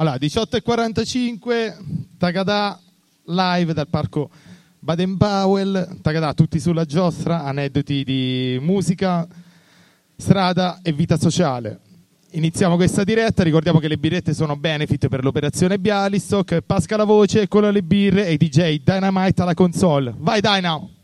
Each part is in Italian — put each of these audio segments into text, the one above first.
Allora, 18.45, Takada live dal parco Baden-Powell, Takada tutti sulla giostra, aneddoti di musica, strada e vita sociale. Iniziamo questa diretta, ricordiamo che le birrette sono benefit per l'operazione Bialystock, Pasca la voce, con le birre e DJ Dynamite alla console. Vai Dynamo!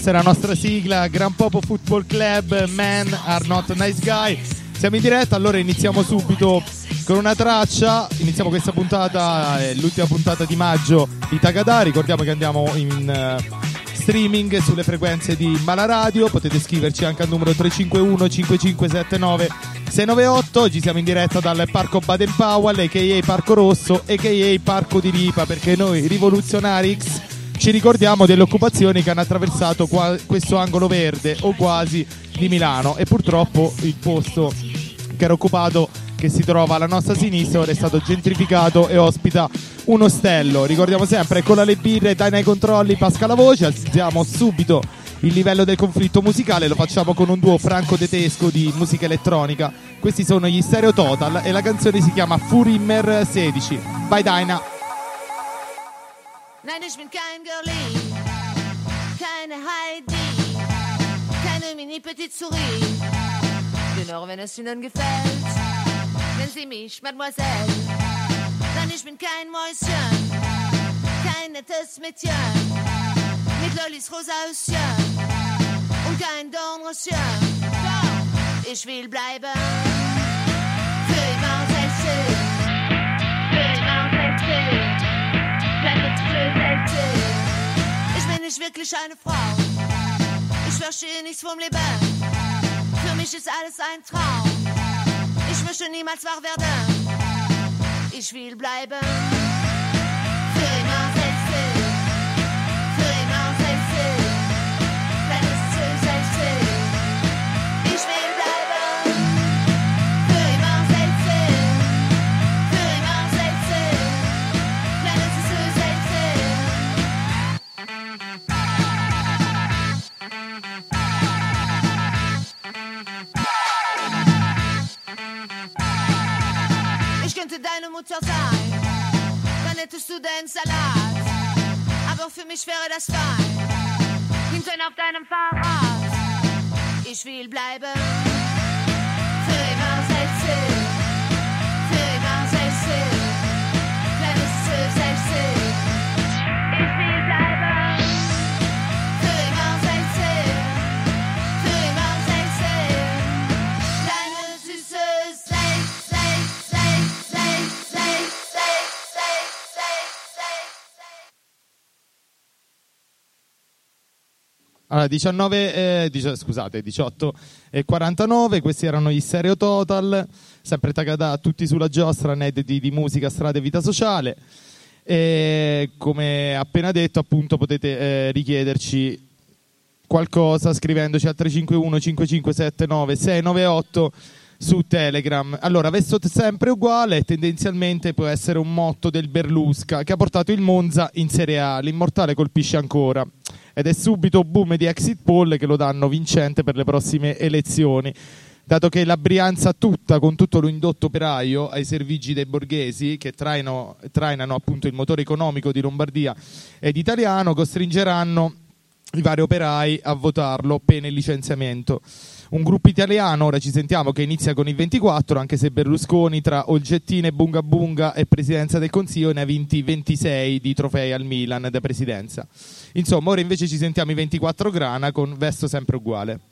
Questa è la nostra sigla Gran Popo Football Club Men Are Not Nice Guy siamo in diretta allora iniziamo subito con una traccia iniziamo questa puntata è l'ultima puntata di maggio di Tagada ricordiamo che andiamo in uh, streaming sulle frequenze di Malaradio potete scriverci anche al numero 351 5579 698 oggi siamo in diretta dal Parco Baden Powell a.k.a. Parco Rosso a.k.a. Parco di Ripa perché noi rivoluzionari X ci ricordiamo delle occupazioni che hanno attraversato qua, questo angolo verde o quasi di Milano e purtroppo il posto che era occupato che si trova alla nostra sinistra ora è stato gentrificato e ospita un ostello. Ricordiamo sempre con le birre, dai nei controlli, pasca la voce, alziamo subito il livello del conflitto musicale, lo facciamo con un duo franco-tedesco di musica elettronica. Questi sono gli Stereo Total e la canzone si chiama Furimmer 16. Vai Dyna! Nein, ich bin kein Girlie, keine Heidi, keine Mini-Petitsurie. Genau, wenn es Ihnen gefällt, nennen Sie mich Mademoiselle. Nein, ich bin kein Mäuschen, kein nettes Mädchen, mit Lollis rosa Höschen und kein Dornröschen. Ich will bleiben. Ich wirklich eine Frau. Ich verstehe nichts vom Leben. Für mich ist alles ein Traum. Ich möchte niemals wach werden. Ich will bleiben. Mutter sein, dann hättest du den Salat. Aber für mich wäre das fein, hinten auf deinem Fahrrad. Ich will bleiben. Allora, 19, eh, dicio, scusate, 18 e 49, questi erano gli Stereo Total, sempre taggata tutti sulla giostra, inediti di musica, strada e vita sociale. E come appena detto, appunto, potete eh, richiederci qualcosa scrivendoci al 351 5579 698 su Telegram. Allora, Vesto sempre uguale, tendenzialmente può essere un motto del Berlusca che ha portato il Monza in Serie A. L'immortale colpisce ancora ed è subito boom di exit poll che lo danno vincente per le prossime elezioni dato che la Brianza tutta, con tutto l'indotto operaio, ai servigi dei borghesi che traino, trainano appunto il motore economico di Lombardia ed italiano, costringeranno i vari operai a votarlo pene il licenziamento. Un gruppo italiano, ora ci sentiamo, che inizia con il 24, anche se Berlusconi tra Olgettine, Bunga Bunga e Presidenza del Consiglio ne ha vinti 26 di trofei al Milan da Presidenza. Insomma, ora invece ci sentiamo i 24 grana con Vesto sempre uguale.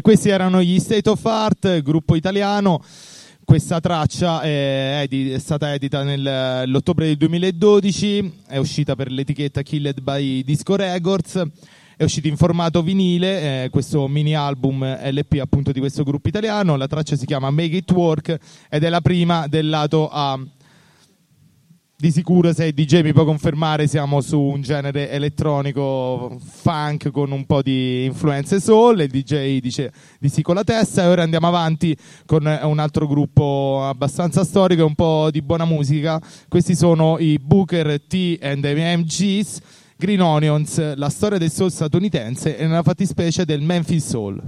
E questi erano gli State of Art, gruppo italiano. Questa traccia è, è stata edita nell'ottobre del 2012, è uscita per l'etichetta Killed by Disco Records, è uscito in formato vinile, eh, questo mini album LP appunto di questo gruppo italiano, la traccia si chiama Make It Work ed è la prima del lato A. Di sicuro se DJ mi può confermare siamo su un genere elettronico funk con un po' di influenze soul, il DJ dice di sì con la testa e ora andiamo avanti con un altro gruppo abbastanza storico e un po' di buona musica. Questi sono i Booker T and MGs, Green Onions, la storia del soul statunitense e nella fattispecie del Memphis Soul.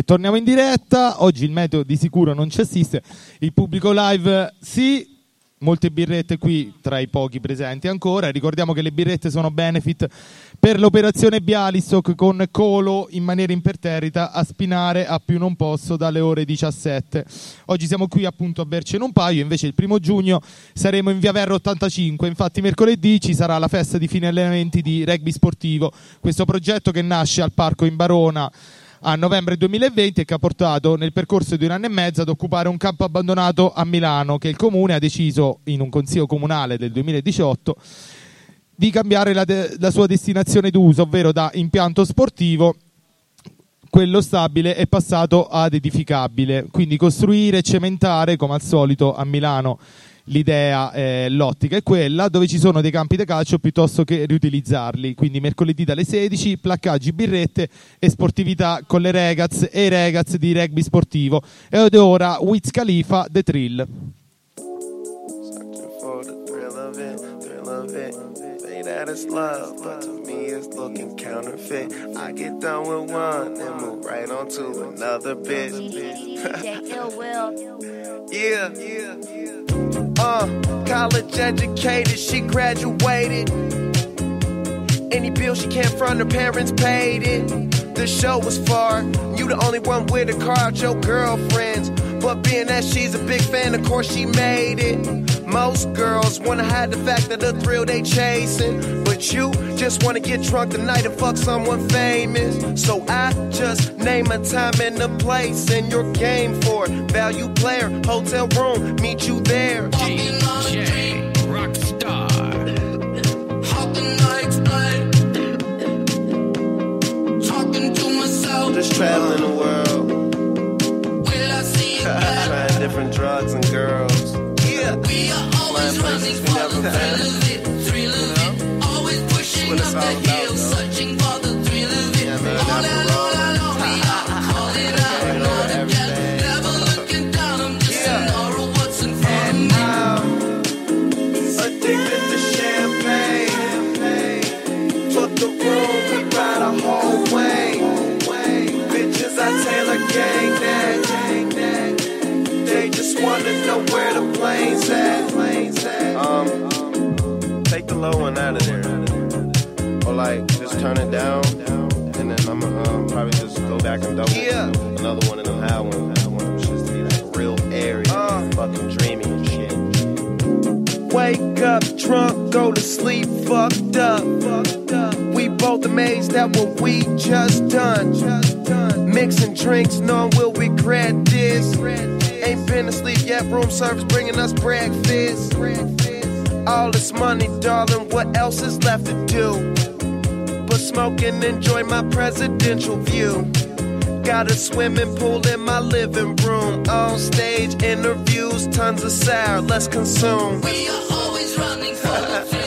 E torniamo in diretta. Oggi il meteo di sicuro non ci assiste. Il pubblico live sì. Molte birrette qui tra i pochi presenti ancora. Ricordiamo che le birrette sono benefit per l'operazione Bialystok con Colo in maniera imperterrita a spinare a più non posso dalle ore 17. Oggi siamo qui appunto a bercene un paio, invece il primo giugno saremo in via Verro 85. Infatti mercoledì ci sarà la festa di fine allenamenti di rugby sportivo. Questo progetto che nasce al parco in Barona a novembre 2020 e che ha portato nel percorso di un anno e mezzo ad occupare un campo abbandonato a Milano che il comune ha deciso in un consiglio comunale del 2018 di cambiare la, de- la sua destinazione d'uso, ovvero da impianto sportivo quello stabile è passato ad edificabile, quindi costruire e cementare come al solito a Milano l'idea, eh, l'ottica è quella dove ci sono dei campi da calcio piuttosto che riutilizzarli. Quindi mercoledì dalle 16, placcaggi, birrette e sportività con le ragazze e i ragazzi di rugby sportivo. Ed ora Wiz Khalifa, The Trill. That it's love, but to me it's looking counterfeit. I get done with one and move right on to another bitch. DJ Ill Will. Yeah, yeah, yeah. Uh, college educated, she graduated. Any bill she can't front, her parents paid it. The show was far, you the only one with a car out your girlfriends. But being that she's a big fan, of course she made it. Most girls wanna hide the fact that the thrill they chasing. But you just wanna get drunk tonight and fuck someone famous. So I just name a time and a place and your game for it. Value player, hotel room, meet you there. DJ Rockstar. Just traveling the world different drugs and girls. Yeah. We are always running for the thrill of it, thrill of it. Always pushing up the hill, searching for the thrill of it. All our where the plane's at. Um, take the low one out of there, or like just turn it down, and then I'ma um, probably just go back and double another one of them high ones. I want them shits to be like real airy, fucking dreamy and shit. Wake up drunk, go to sleep fucked up. We both amazed at what we just done. Just done. Mixing drinks, knowing we'll regret this. Ain't been asleep yet, room service bringing us breakfast. All this money, darling, what else is left to do? But smoke and enjoy my presidential view. Got a swimming pool in my living room. On stage interviews, tons of sour, let's consume. We are always running for the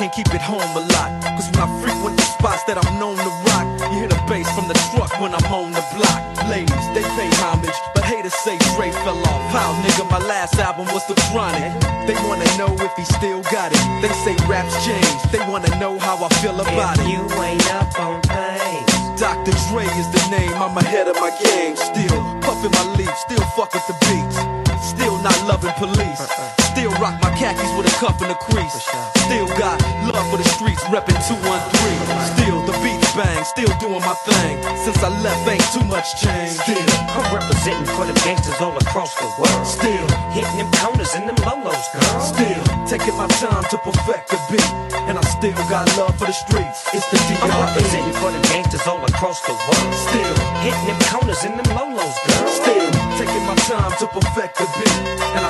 can't keep it home a lot. Cause when I frequent the spots that I'm known to rock, you hear the bass from the truck when I'm on the block. Ladies, they pay homage, but haters say Dre fell off. How, nigga, my last album was The Chronic. They wanna know if he still got it. They say raps change, they wanna know how I feel about If it. you ain't up on things, Dr. Dre is the name, I'm ahead of my game. Still puffin' my leaf, still fuck with the beats. Still not loving police. Still rock my khakis with a cuff and a crease. Still got love for the streets, reppin' 213. Still the beats bang, still doing my thing. Since I left, ain't too much change. Still, I'm representing for the gangsters all across the world. still, Hitting them corners and them lolos, girl. still taking my time to perfect the beat. And I still got love for the streets. It's the I'm representing for the gangsters all across the world. Still, Hitting them corners and them lolos, girl. Still taking my time to perfect the beat, and I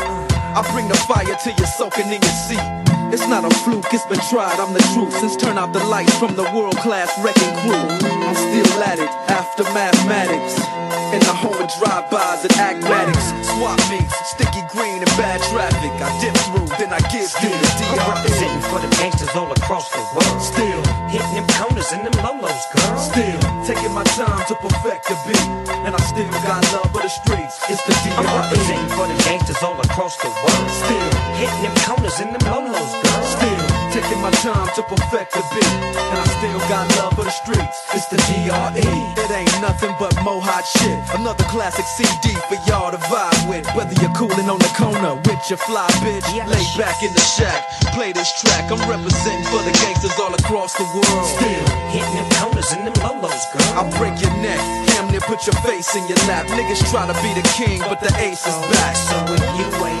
I bring the fire till you're soaking in your seat. It's not a fluke, it's been tried, I'm the truth. Since turn out the lights from the world class wrecking crew, I'm still at it after mathematics. In the home of drive-bys and acmatics, swap meets, sticky green and bad traffic. I dip through, then I give you the I'm DRE. representing for the gangsters all across the world. Still, Hitting them corners and them lolos, girl. still taking my time to perfect the beat, and I still got love for the streets. It's the I'm DRE. representing for the gangsters all across the world. Still. Hitting them corners in them lolos, girl. Taking my time to perfect the beat, and I still got love for the streets. It's the DRE. It ain't nothing but mo hot shit. Another classic CD for y'all to vibe with. Whether you're cooling on the corner with your fly bitch, lay back in the shack, play this track. I'm representing for the gangsters all across the world. Still. Hitting them corners and them lolos, girl. I'll break your neck, damn near put your face in your lap. Niggas try to be the king, but the ace is back. So if you ain't up on things,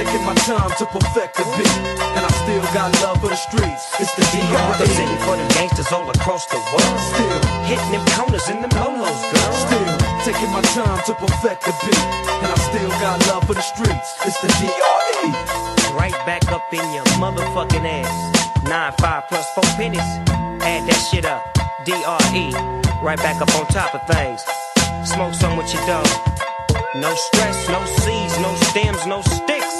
taking my time to perfect the beat, and I still got love for the streets. It's the DRE. representing for the gangsters all across the world. Still, Hitting them corners in the lolos, girl. still taking my time to perfect the beat, and I still got love for the streets. It's the DRE. Right back up in your motherfucking ass. Nine, five plus four pennies. Add that shit up. DRE. Right back up on top of things. Smoke some with your dog. No stress, no seeds, no stems, no sticks.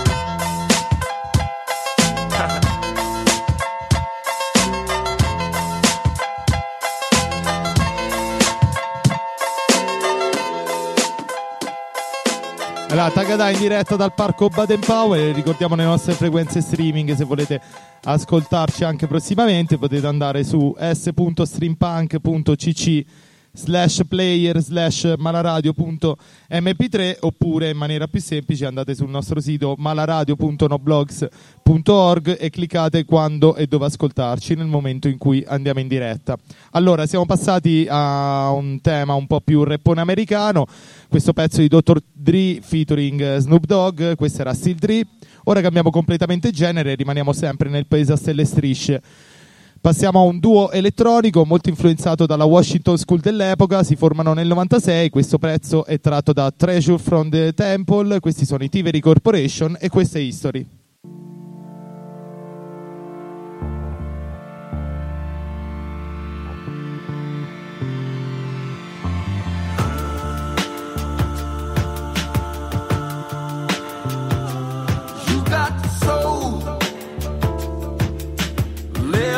Allora, Tagada in diretta dal parco Baden Powell. Ricordiamo le nostre frequenze streaming. Se volete ascoltarci anche prossimamente, potete andare su s.streampunk.cc slash player slash malaradio.mp3 oppure in maniera più semplice andate sul nostro sito malaradio.noblogs.org e cliccate quando e dove ascoltarci nel momento in cui andiamo in diretta. Allora, siamo passati a un tema un po' più rappone americano questo pezzo di Dr. Dre featuring Snoop Dogg, questo era Still Dre. Ora cambiamo completamente genere, rimaniamo sempre nel paese a stelle e strisce. Passiamo a un duo elettronico molto influenzato dalla Washington School dell'epoca, si formano nel 96, questo pezzo è tratto da Treasure from the Temple, questi sono i Tiveri Corporation e questa è History.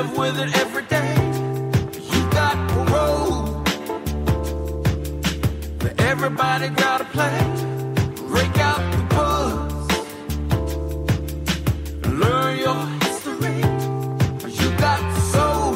Live with it every day. You got. But everybody got. Break out the books. Learn your history. You got soul.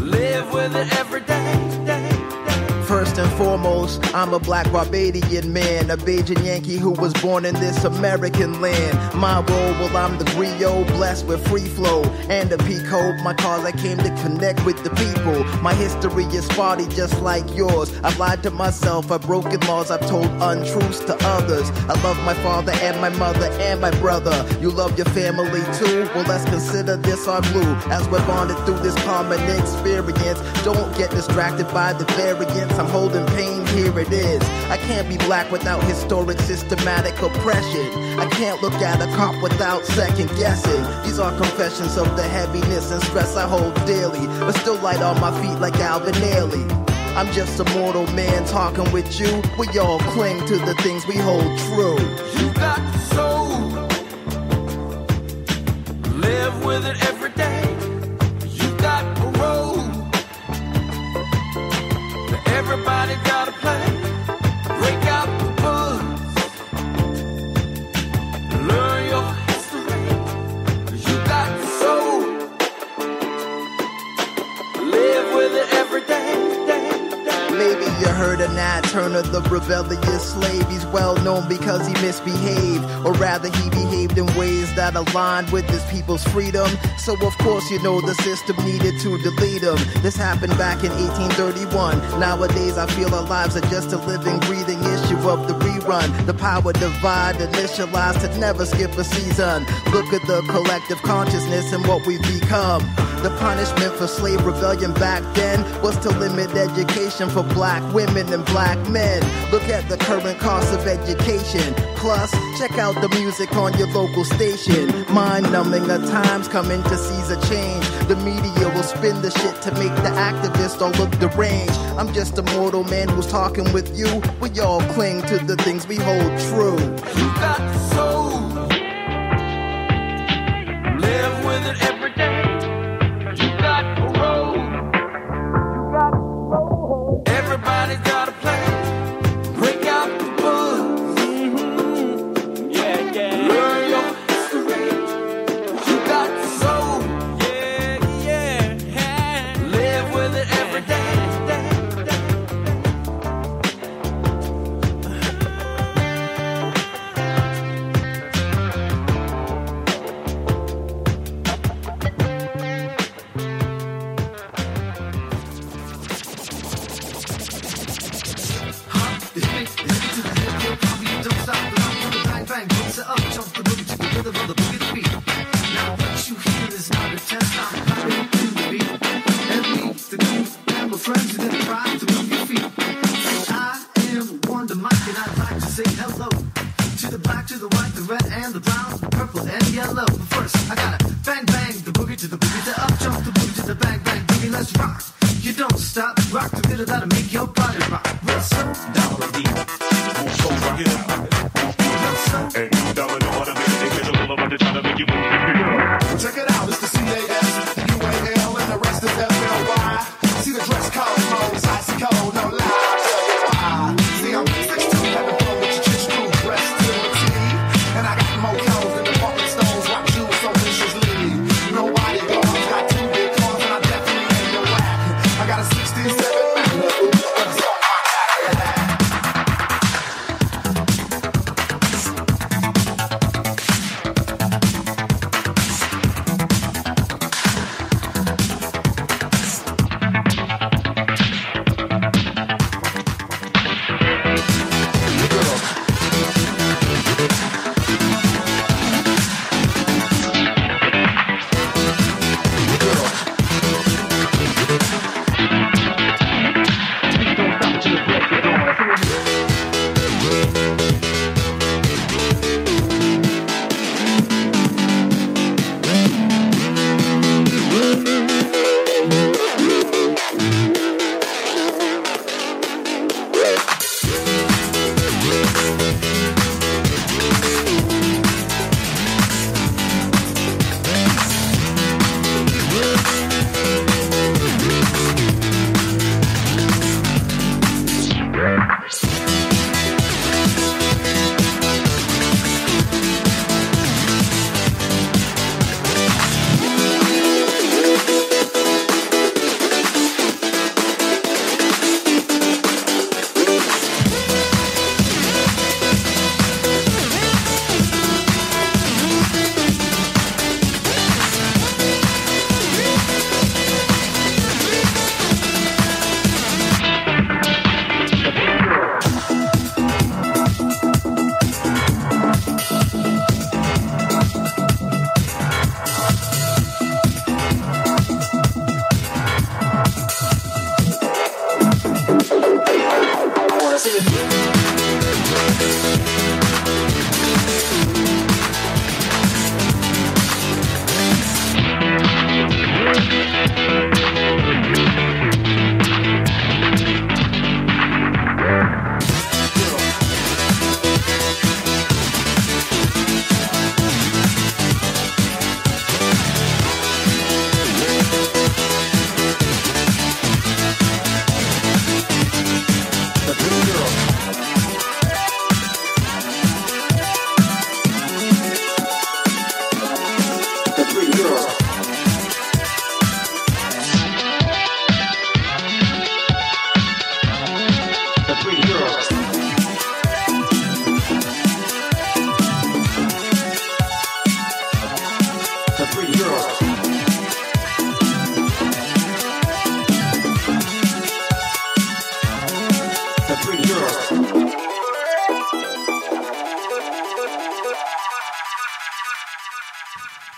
Live with it every day. day, day. First and foremost, I'm a black Barbadian man, a Bajan Yankee who was born in this American land. My role, well, I'm the griot, blessed with free flow and a peacoat. My cause, I came to connect with the people. My history is spotty, just like yours. I've lied to myself, I've broken laws, I've told untruths to others. I love my father and my mother and my brother. You love your family too? Well, let's consider this our blue as we're bonded through this common experience. Don't get distracted by the variance. I'm holding pain, here it is. I can't be black without historic systematic oppression. I can't look at a cop without second guessing. These are confessions of the heaviness and stress I hold daily, but still light on my feet like Alvin Ailey. I'm just a mortal man talking with you. We all cling to the things we hold true. You got the soul. Live with it every of Nat Turner, the rebellious slave. He's well known because he misbehaved, or rather, he behaved in ways that aligned with his people's freedom. So, of course, you know the system needed to delete him. This happened back in 1831. Nowadays, I feel our lives are just a living, breathing issue of the rerun. The power divide initialized to never skip a season. Look at the collective consciousness and what we've become. The punishment for slave rebellion back then was to limit education for black women and black men. Look at the current cost of education. Plus, check out the music on your local station. Mind numbing, the times coming to seize a change. The media will spin the shit to make the activists all look deranged. I'm just a mortal man who's talking with you. We all cling to the things we hold true. You got.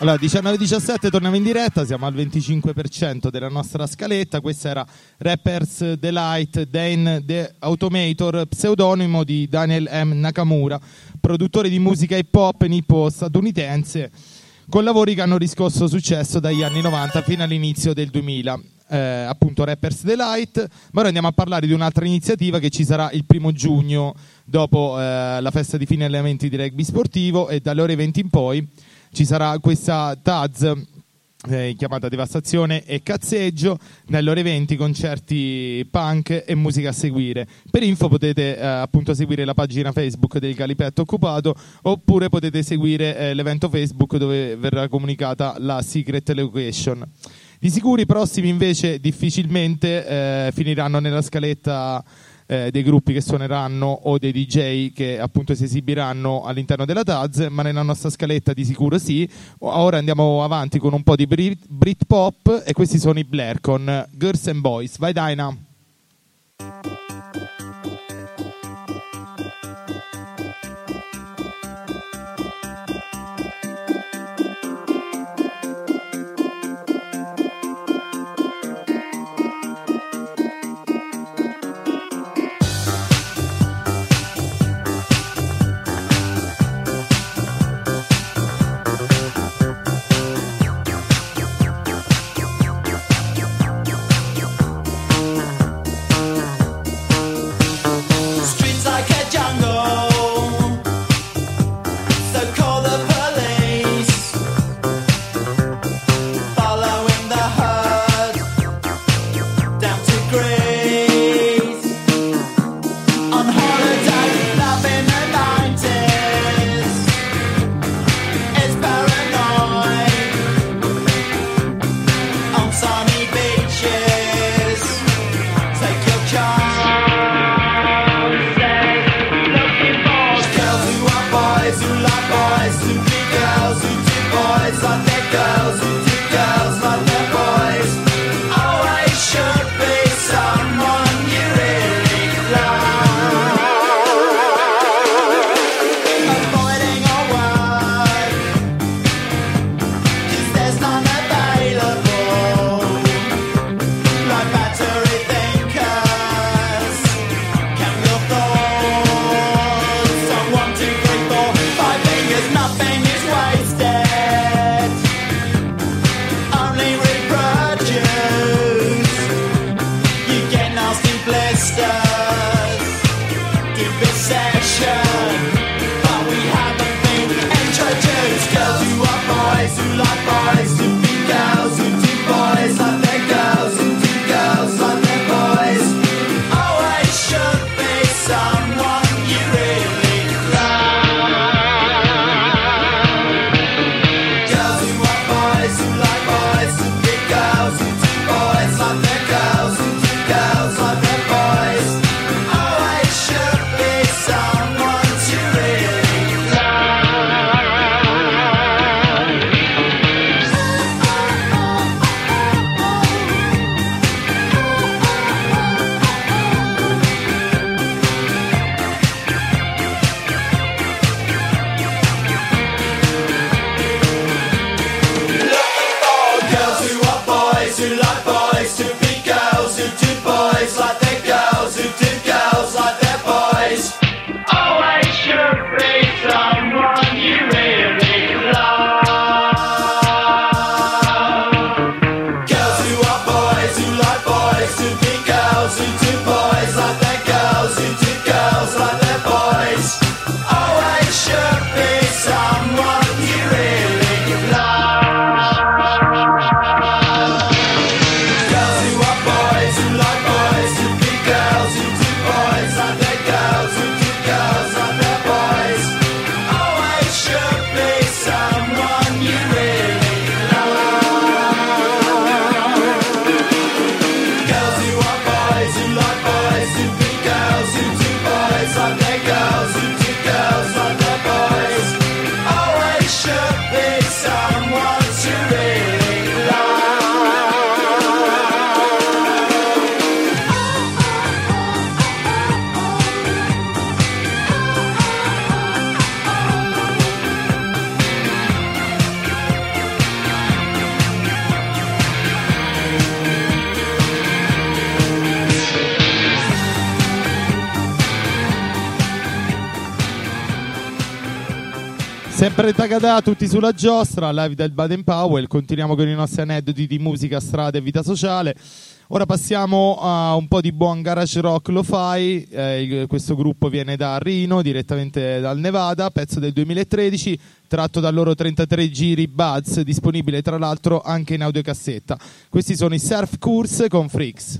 Allora, 19-17 torniamo in diretta, siamo al 25% della nostra scaletta. Questa era Rappers Delight Dane The Automator, pseudonimo di Daniel M. Nakamura, produttore di musica hip hop nippo statunitense, con lavori che hanno riscosso successo dagli anni 90 fino all'inizio del 2000. Eh, appunto Rappers Delight, ma ora andiamo a parlare di un'altra iniziativa che ci sarà il primo giugno dopo eh, la festa di fine allenamenti di rugby sportivo e dalle ore 20 in poi ci sarà questa Taz eh, chiamata Devastazione e Cazzeggio. Dalle ore 20 concerti punk e musica a seguire. Per info potete eh, appunto seguire la pagina Facebook del Galipetto Occupato oppure potete seguire eh, l'evento Facebook dove verrà comunicata la secret location. Di sicuro i prossimi invece difficilmente eh, finiranno nella scaletta eh, dei gruppi che suoneranno o dei DJ che appunto si esibiranno all'interno della Taz, ma nella nostra scaletta di sicuro sì. Ora andiamo avanti con un po' di Brit- Britpop e questi sono i Blair con Girls and Boys. Vai Daina. Sempre Takada, tutti sulla giostra, live del Baden Powell. Continuiamo con i nostri aneddoti di musica, strada e vita sociale. Ora passiamo a un po' di buon garage rock lo-fi. Eh, il- questo gruppo viene da Reno, direttamente dal Nevada, pezzo del 2013, tratto dal loro 33 giri Buds, disponibile tra l'altro anche in audiocassetta. Questi sono i Surf Course con Freaks.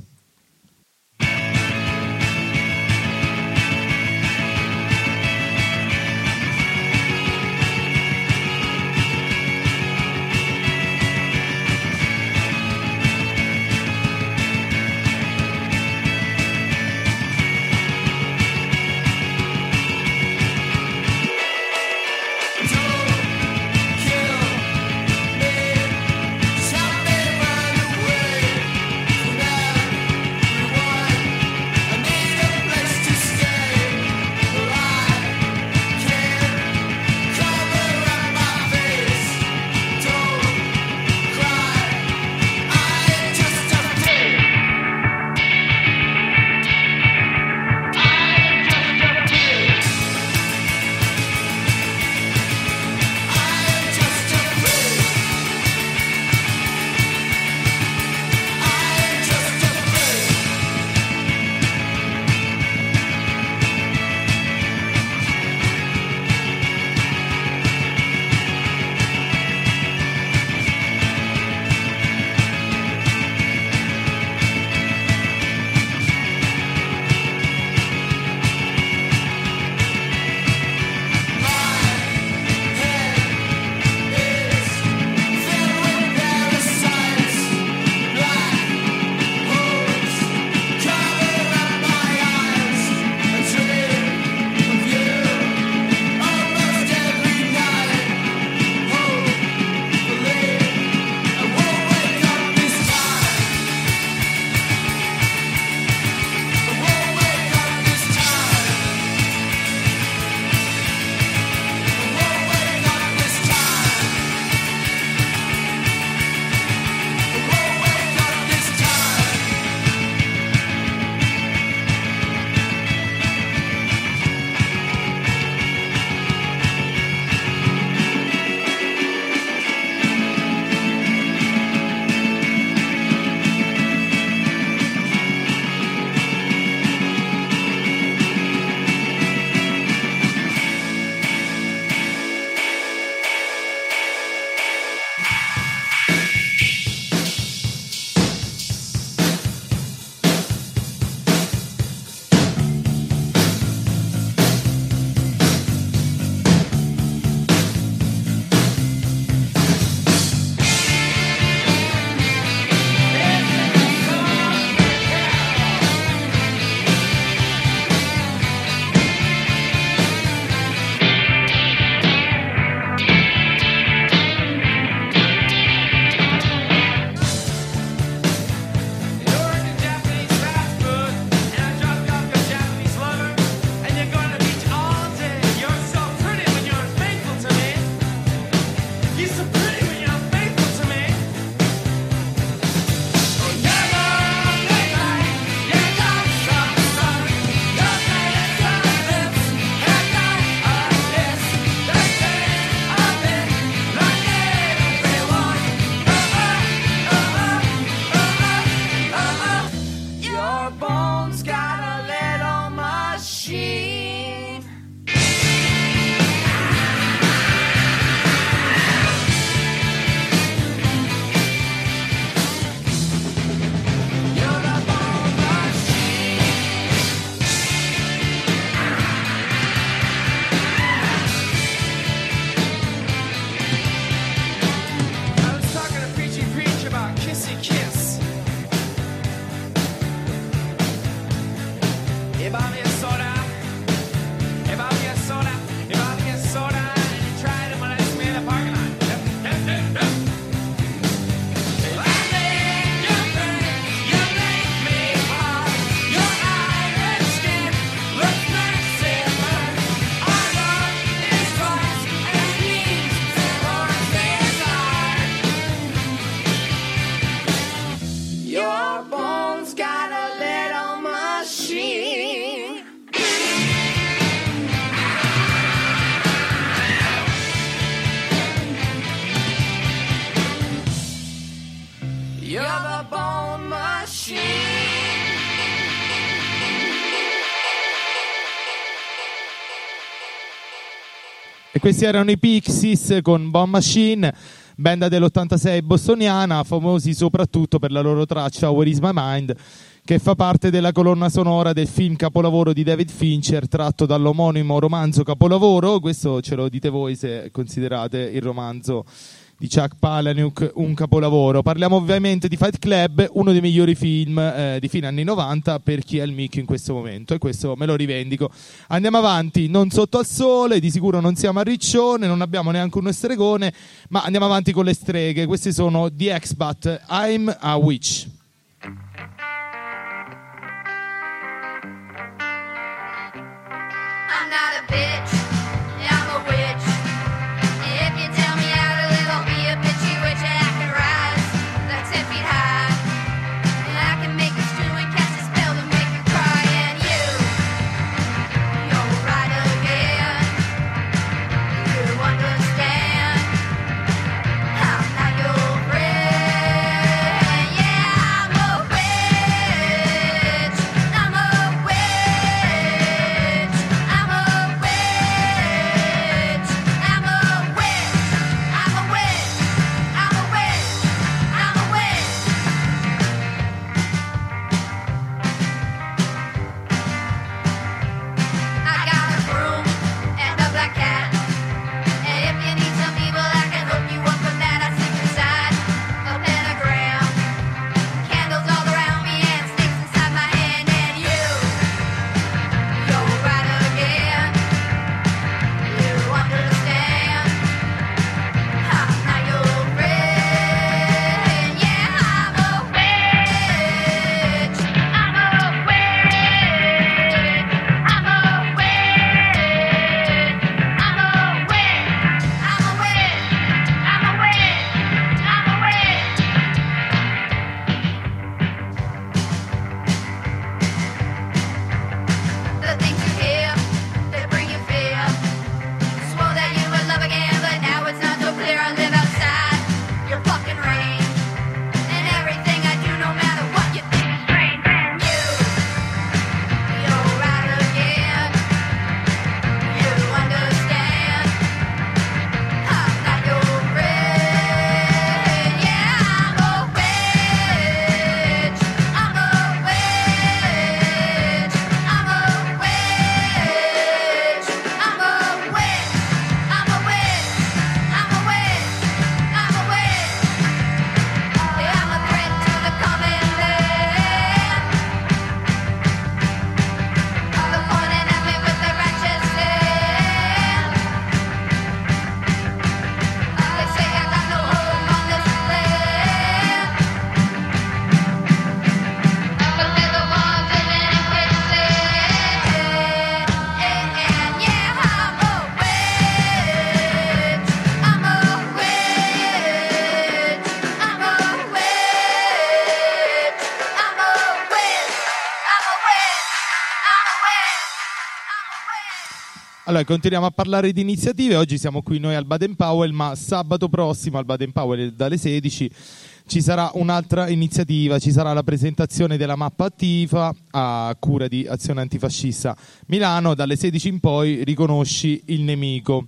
Questi erano i Pixies con Bomb Machine, band dell'86 bostoniana, famosi soprattutto per la loro traccia Where is my mind, che fa parte della colonna sonora del film capolavoro di David Fincher, tratto dall'omonimo romanzo capolavoro. Questo ce lo dite voi se considerate il romanzo di Chuck Palahniuk un capolavoro. Parliamo ovviamente di Fight Club, uno dei migliori film eh, di fine anni 90 per chi è il mic in questo momento e questo me lo rivendico. Andiamo avanti, non sotto al sole, di sicuro non siamo a Riccione, non abbiamo neanche uno stregone, ma andiamo avanti con le streghe. Questi sono The Expat, I'm a Witch. I'm not a bitch, Allora, continuiamo a parlare di iniziative. Oggi siamo qui noi al Baden Powell, ma sabato prossimo al Baden Powell dalle 16 ci sarà un'altra iniziativa, ci sarà la presentazione della mappa attiva a cura di Azione Antifascista Milano. Dalle 16 in poi riconosci il nemico.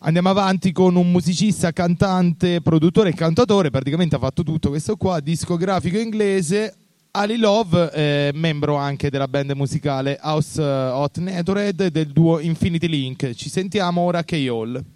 Andiamo avanti con un musicista, cantante, produttore e cantatore, praticamente ha fatto tutto questo qua, discografico inglese, Ali Love, eh, membro anche della band musicale House eh, Hot Netored del duo Infinity Link. Ci sentiamo ora K-Hall. I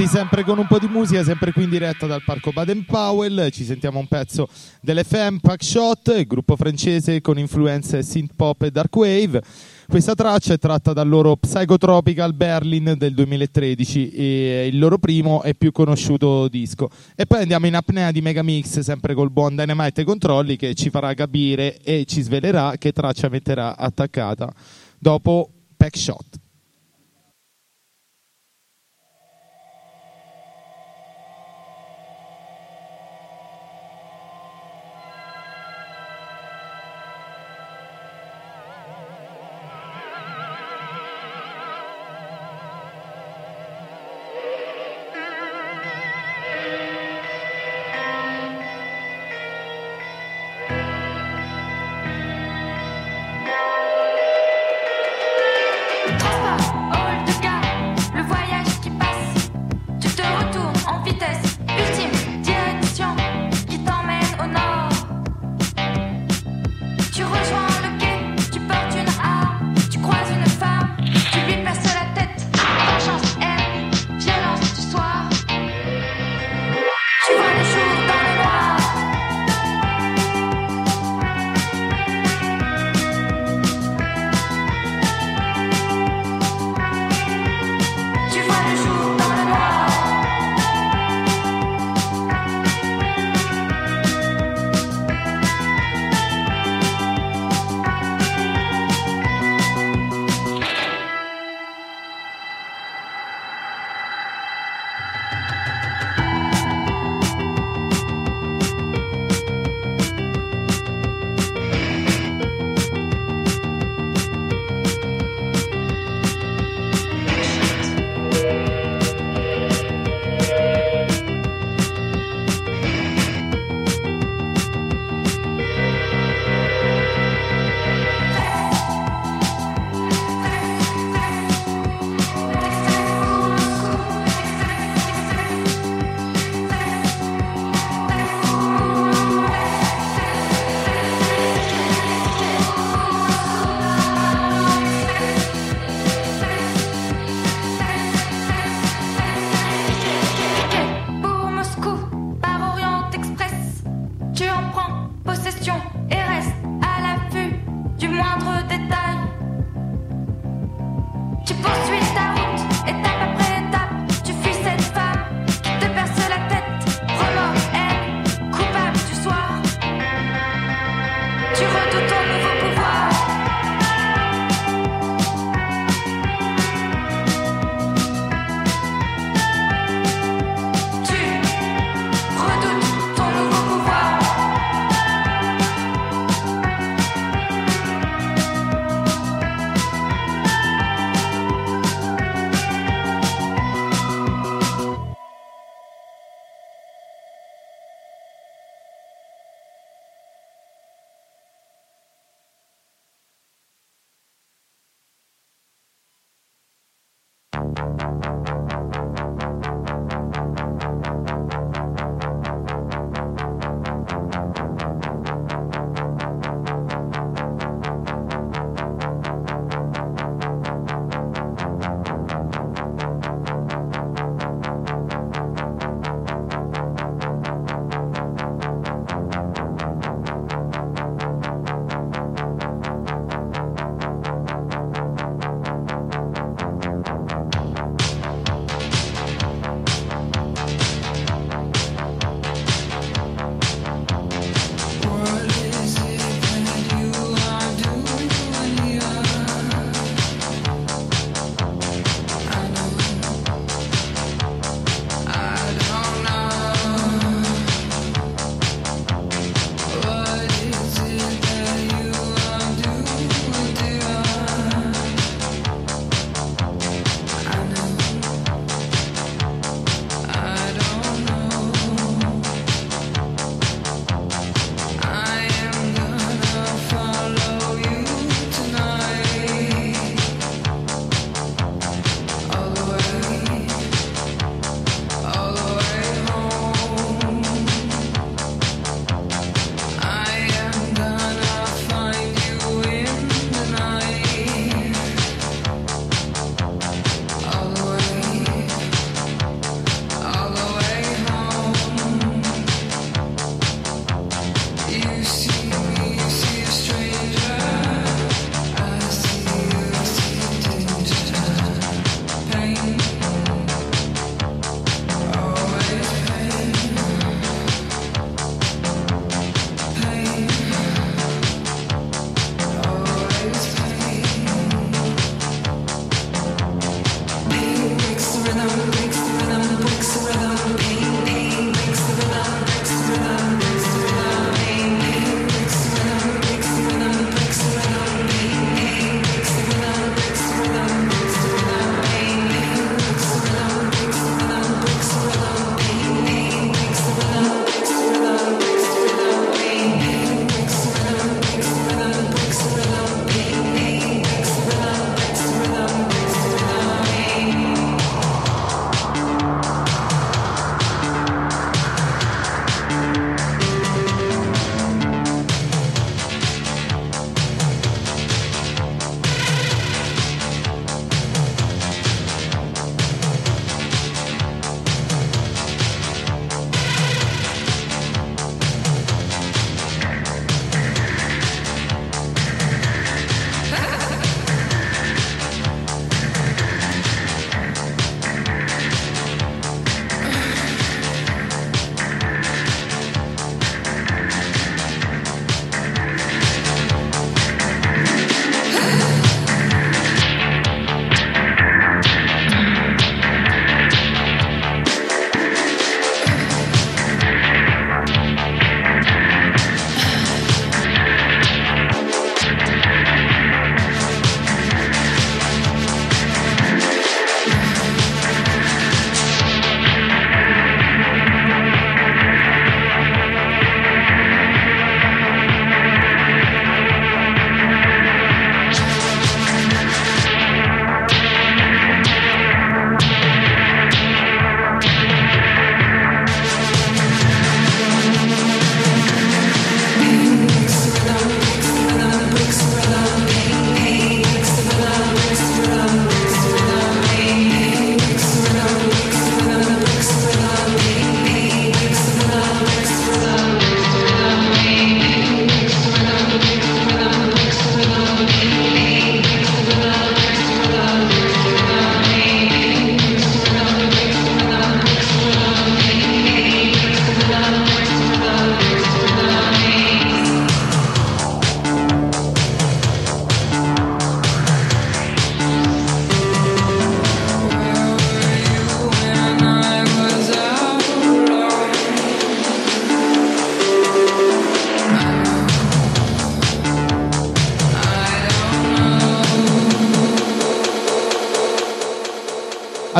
avanti sempre con un po' di musica, sempre qui in diretta dal Parco Baden Powell. Ci sentiamo un pezzo dell'FM Pack Shot, gruppo francese con influenze synth pop e dark wave. Questa traccia è tratta dal loro Psychotropical Berlin del 2013, il loro primo e più conosciuto disco. E poi andiamo in apnea di Megamix, sempre col buon Dynamite Controlli, che ci farà capire e ci svelerà che traccia metterà attaccata dopo Pack Shot.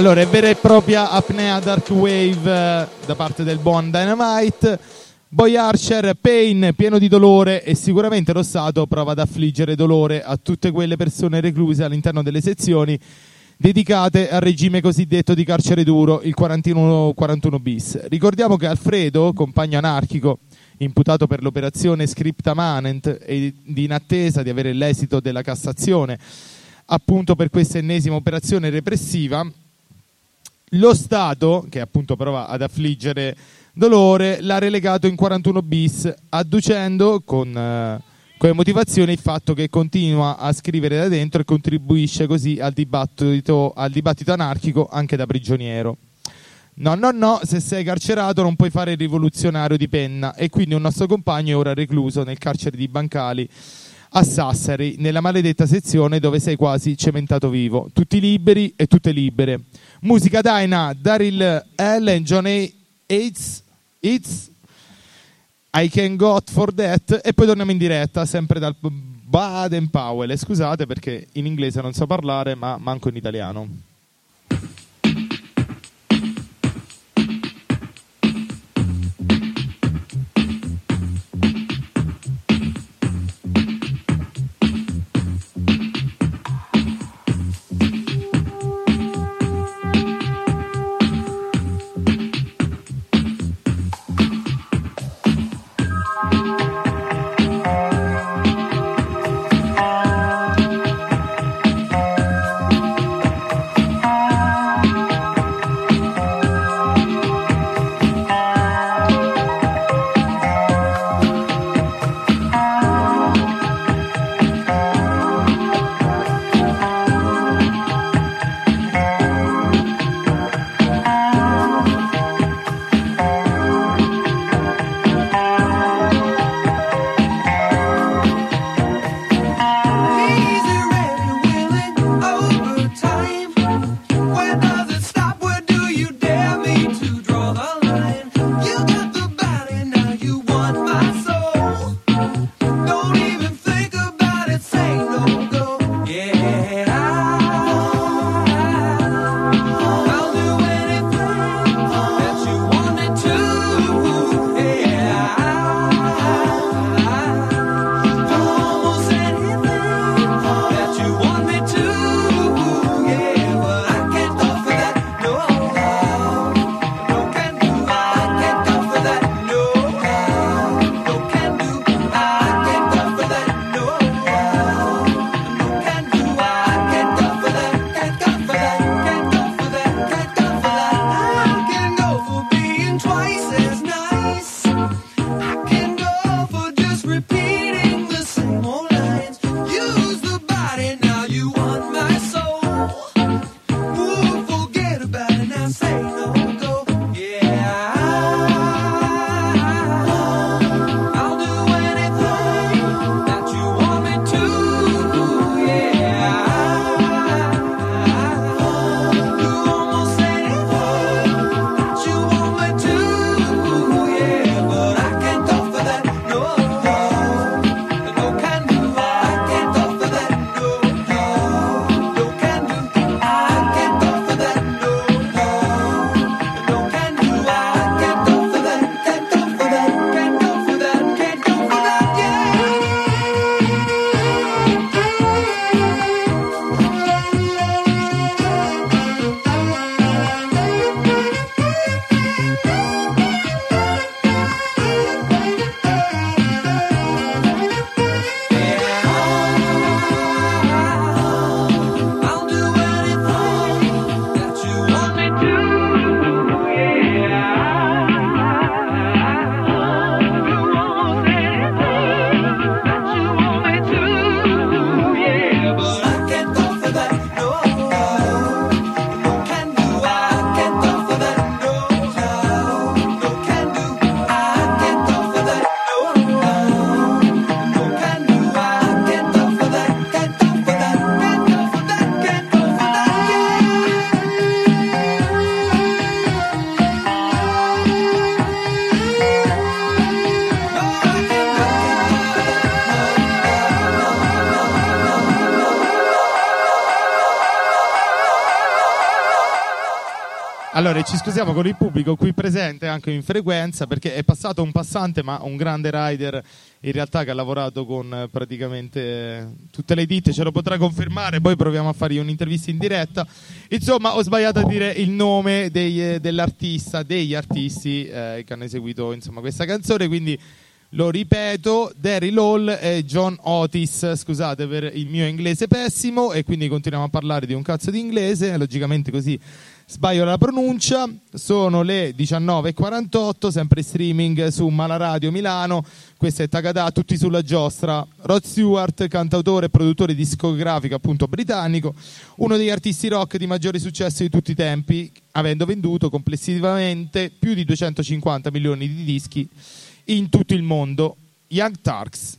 Allora, è vera e propria apnea dark wave eh, da parte del buon Dynamite. Boy Archer, Pain, pieno di dolore e sicuramente lo Stato prova ad affliggere dolore a tutte quelle persone recluse all'interno delle sezioni dedicate al regime cosiddetto di carcere duro, il 41, 41 bis. Ricordiamo che Alfredo, compagno anarchico, imputato per l'operazione Scripta Manent e in attesa di avere l'esito della Cassazione, appunto per questa ennesima operazione repressiva, lo Stato, che appunto prova ad affliggere dolore, l'ha relegato in 41 bis, adducendo con, eh, come motivazione il fatto che continua a scrivere da dentro e contribuisce così al dibattito, al dibattito anarchico anche da prigioniero. No, no, no, se sei carcerato non puoi fare il rivoluzionario di penna e quindi un nostro compagno è ora recluso nel carcere di Bancali a Sassari, nella maledetta sezione dove sei quasi cementato vivo. Tutti liberi e tutte libere. Musica Daina, Daryl Allen, John A. Yates, It's I Can Got For That e poi torniamo in diretta sempre dal Baden Powell. Scusate perché in inglese non so parlare ma manco in italiano. Ci scusiamo con il pubblico qui presente anche in frequenza perché è passato un passante, ma un grande rider in realtà che ha lavorato con eh, praticamente eh, tutte le ditte, ce lo potrà confermare, poi proviamo a fargli un'intervista in diretta. Insomma, ho sbagliato a dire il nome dei, eh, dell'artista, degli artisti eh, che hanno eseguito insomma, questa canzone, quindi lo ripeto, Daryl Hall e John Otis, scusate per il mio inglese pessimo e quindi continuiamo a parlare di un cazzo di inglese, logicamente così sbaglio la pronuncia, sono le 19.48, sempre streaming su Malaradio Milano, questa è Tagada, tutti sulla giostra, Rod Stewart, cantautore e produttore discografico appunto britannico, uno degli artisti rock di maggiore successo di tutti i tempi, avendo venduto complessivamente più di 250 milioni di dischi in tutto il mondo, Young Turks.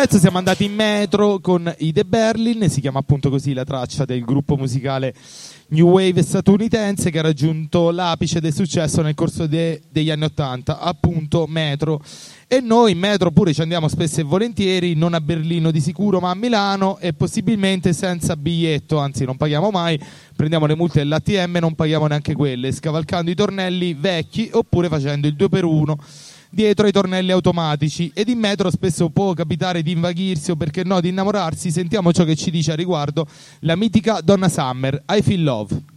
Pezzo siamo andati in metro con i The Berlin, si chiama appunto così la traccia del gruppo musicale New Wave statunitense che ha raggiunto l'apice del successo nel corso de- degli anni Ottanta, appunto metro. E noi in metro pure ci andiamo spesso e volentieri, non a Berlino di sicuro, ma a Milano e possibilmente senza biglietto, anzi non paghiamo mai, prendiamo le multe dell'ATM, non paghiamo neanche quelle, scavalcando i tornelli vecchi oppure facendo il 2 per 1 dietro ai tornelli automatici. Ed in metro spesso può capitare di invaghirsi o perché no di innamorarsi. Sentiamo ciò che ci dice a riguardo la mitica Donna Summer I Feel Love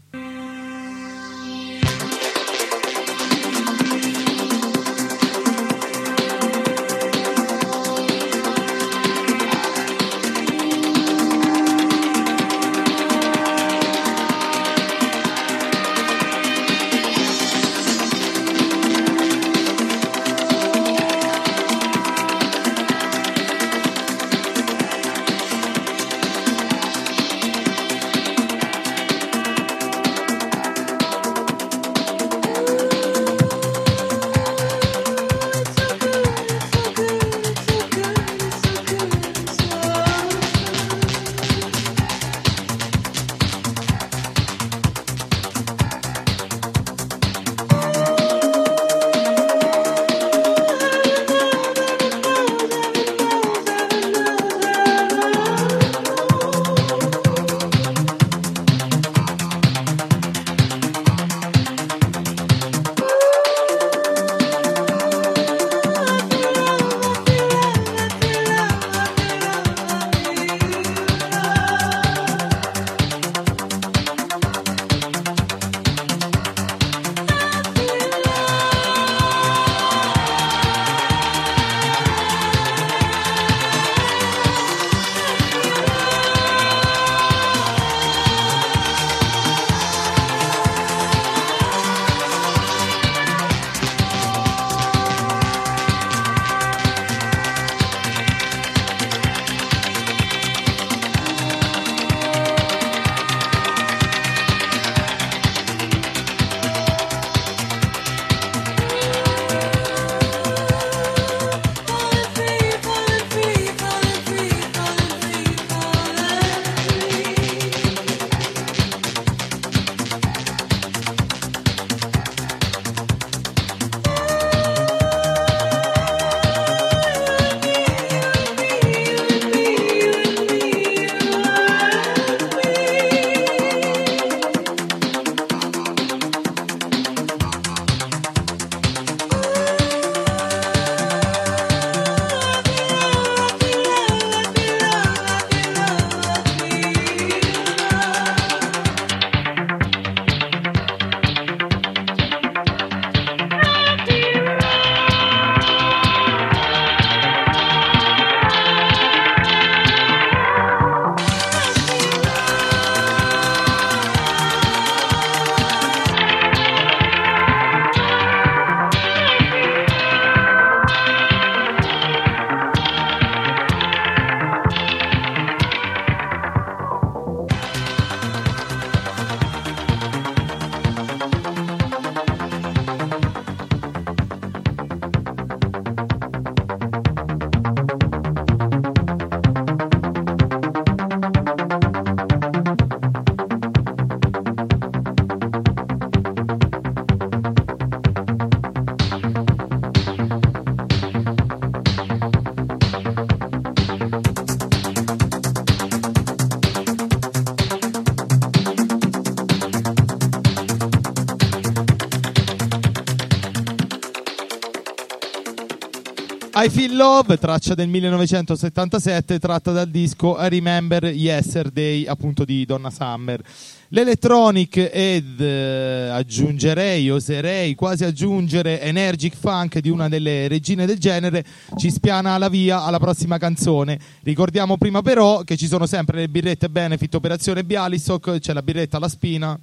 I Feel Love, traccia del 1977, tratta dal disco I Remember Yesterday, appunto di Donna Summer. L'electronic ed eh, aggiungerei, oserei quasi aggiungere Energic Funk di una delle regine del genere ci spiana la via alla prossima canzone. Ricordiamo prima però che ci sono sempre le birrette Benefit Operazione Bialystock, c'è la birretta alla spina.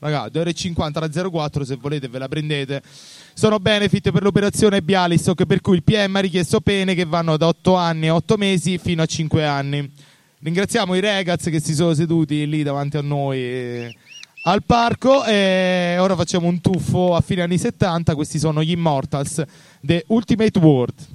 Raga, 2,50 euro alla 04 se volete ve la prendete. Sono benefit per l'operazione Bialystock per cui il PM ha richiesto pene che vanno da 8 anni e 8 mesi fino a 5 anni. Ringraziamo i ragazzi che si sono seduti lì davanti a noi eh, al parco e ora facciamo un tuffo a fine anni 70. Questi sono gli Immortals, The Ultimate World.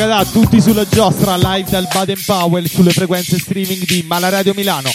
Tagadà, tutti sulla giostra, live dal Baden Powell sulle frequenze streaming di Malaradio Milano.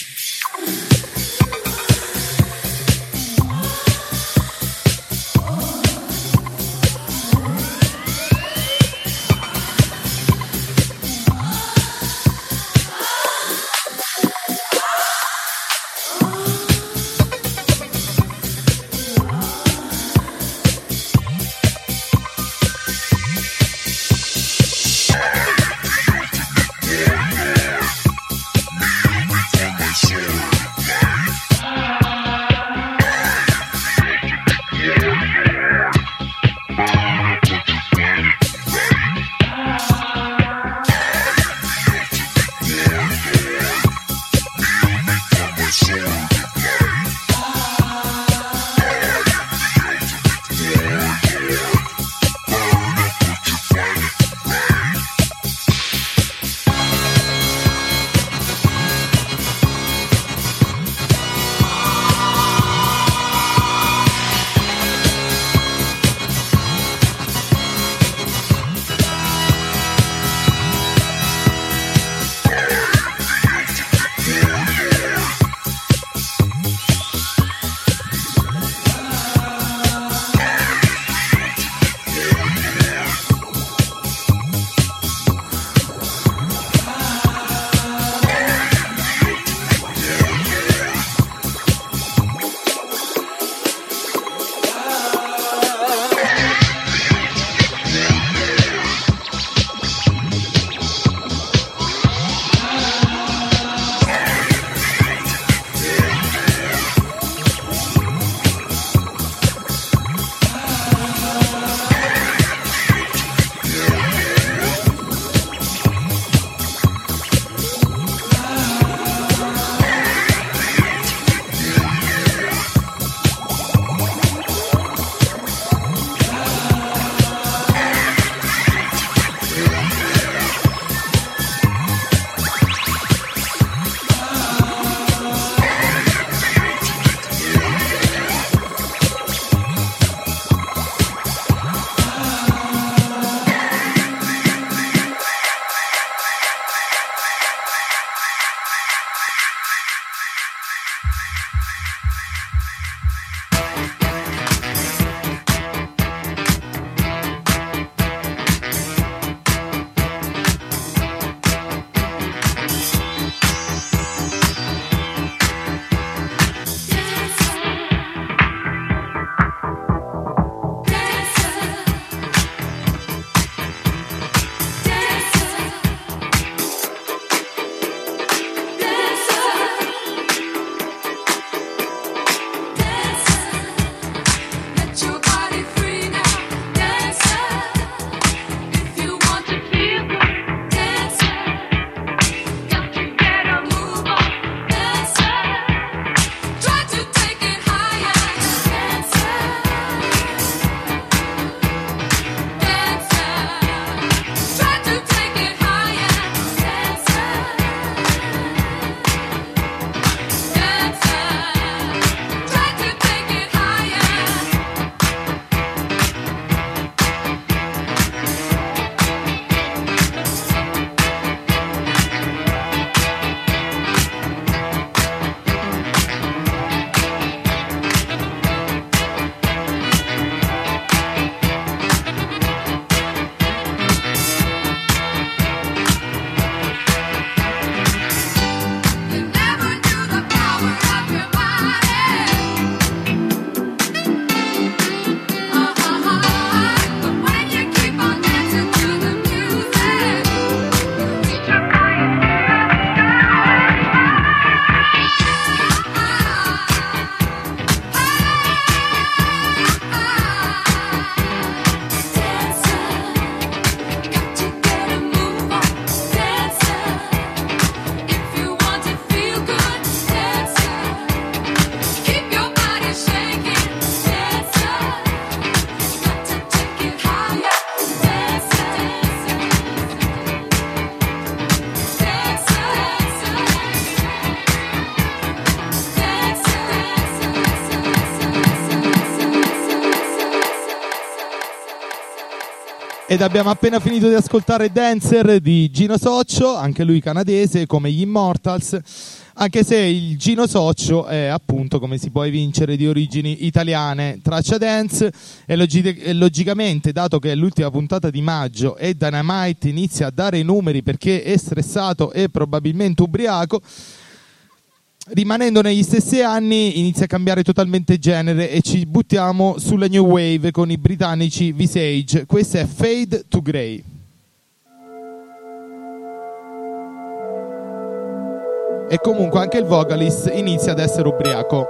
Ed abbiamo appena finito di ascoltare Dancer di Gino Soccio, anche lui canadese come gli Immortals, anche se il Gino Soccio è appunto, come si può evincere, di origini italiane. Traccia dance e, logi- e logicamente, dato che è l'ultima puntata di maggio e Dynamite inizia a dare i numeri perché è stressato e probabilmente ubriaco, rimanendo negli stessi anni inizia a cambiare totalmente genere e ci buttiamo sulla new wave con i britannici Visage. Questa è Fade to Grey. E comunque anche il vocalist inizia ad essere ubriaco.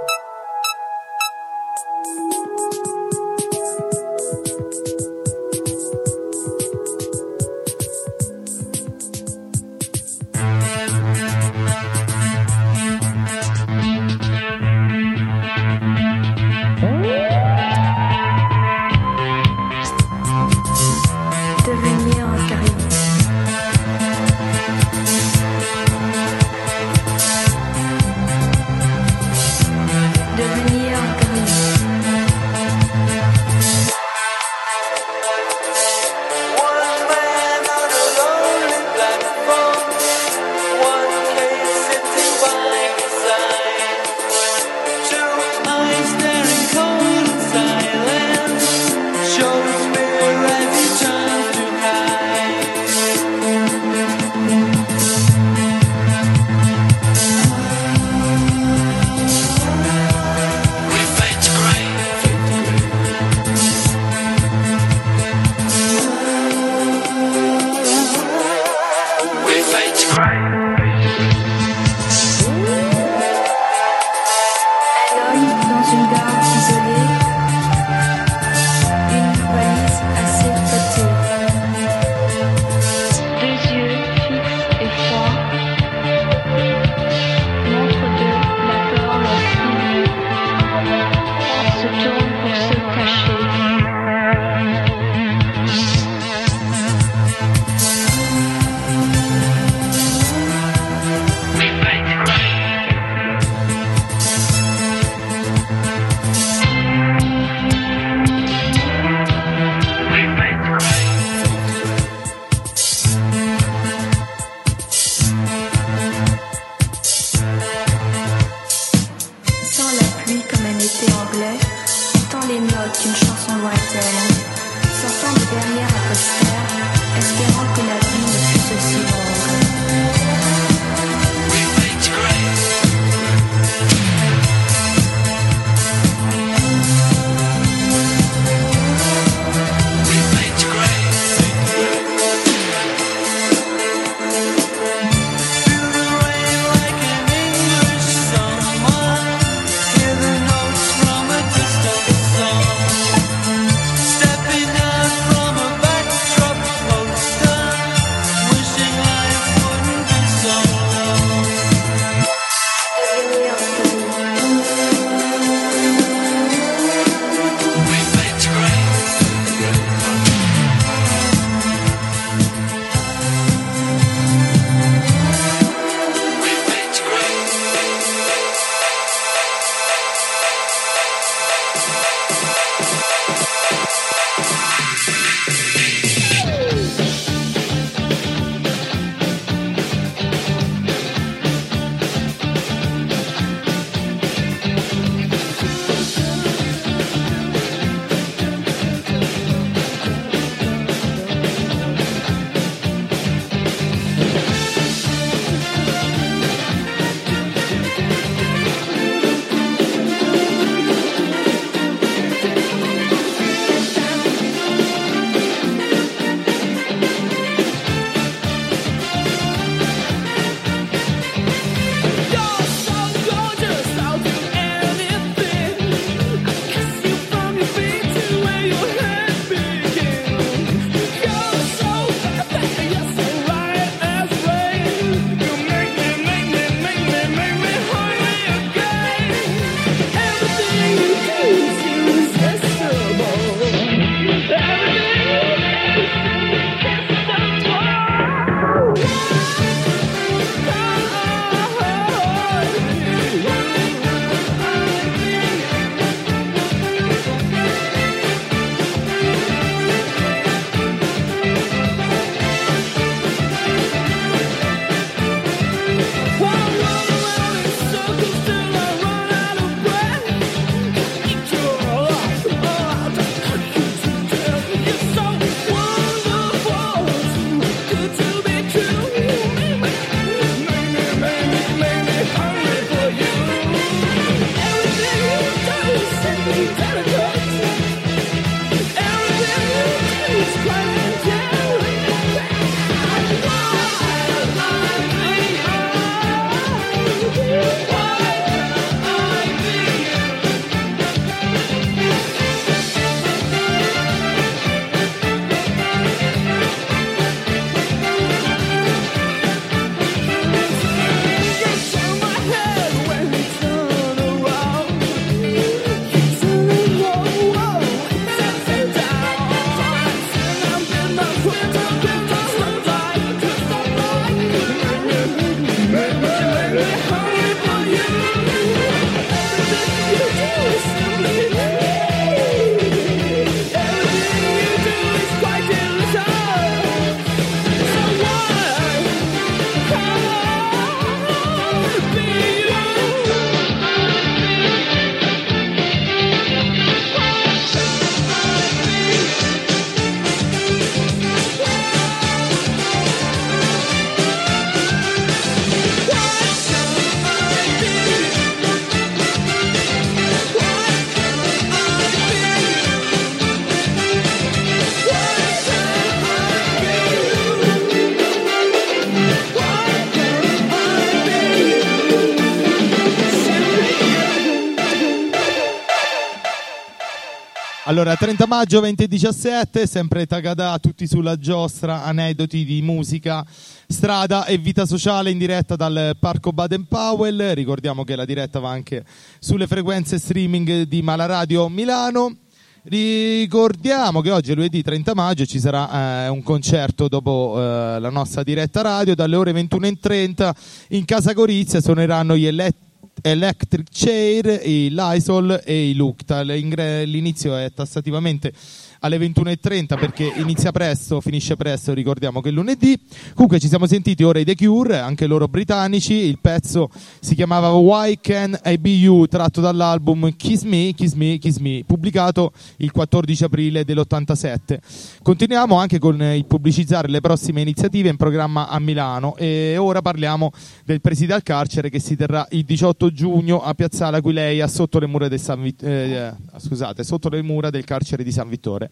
Allora, 30 maggio 2017, sempre Tagada, tutti sulla giostra, aneddoti di musica, strada e vita sociale in diretta dal Parco Baden-Powell. Ricordiamo che la diretta va anche sulle frequenze streaming di Malaradio Milano. Ricordiamo che oggi lunedì 30 maggio ci sarà eh, un concerto dopo eh, la nostra diretta radio dalle ore 21.30 in Casa Gorizia suoneranno gli Elect- Electric Chair, i Lysol e i Lucta. L'ingre- L'inizio è tassativamente alle 21.30 perché inizia presto, finisce presto, ricordiamo che è lunedì. Comunque ci siamo sentiti ora i The Cure, anche loro britannici, il pezzo si chiamava Why Can I Be You, tratto dall'album Kiss Me, Kiss Me, Kiss Me, pubblicato il 14 aprile dell'87. Continuiamo anche con il pubblicizzare le prossime iniziative in programma a Milano e ora parliamo del preside al carcere che si terrà il 18 giugno a Piazzale Aquileia sotto le mura del, San Vit- eh, scusate, sotto le mura del carcere di San Vittore.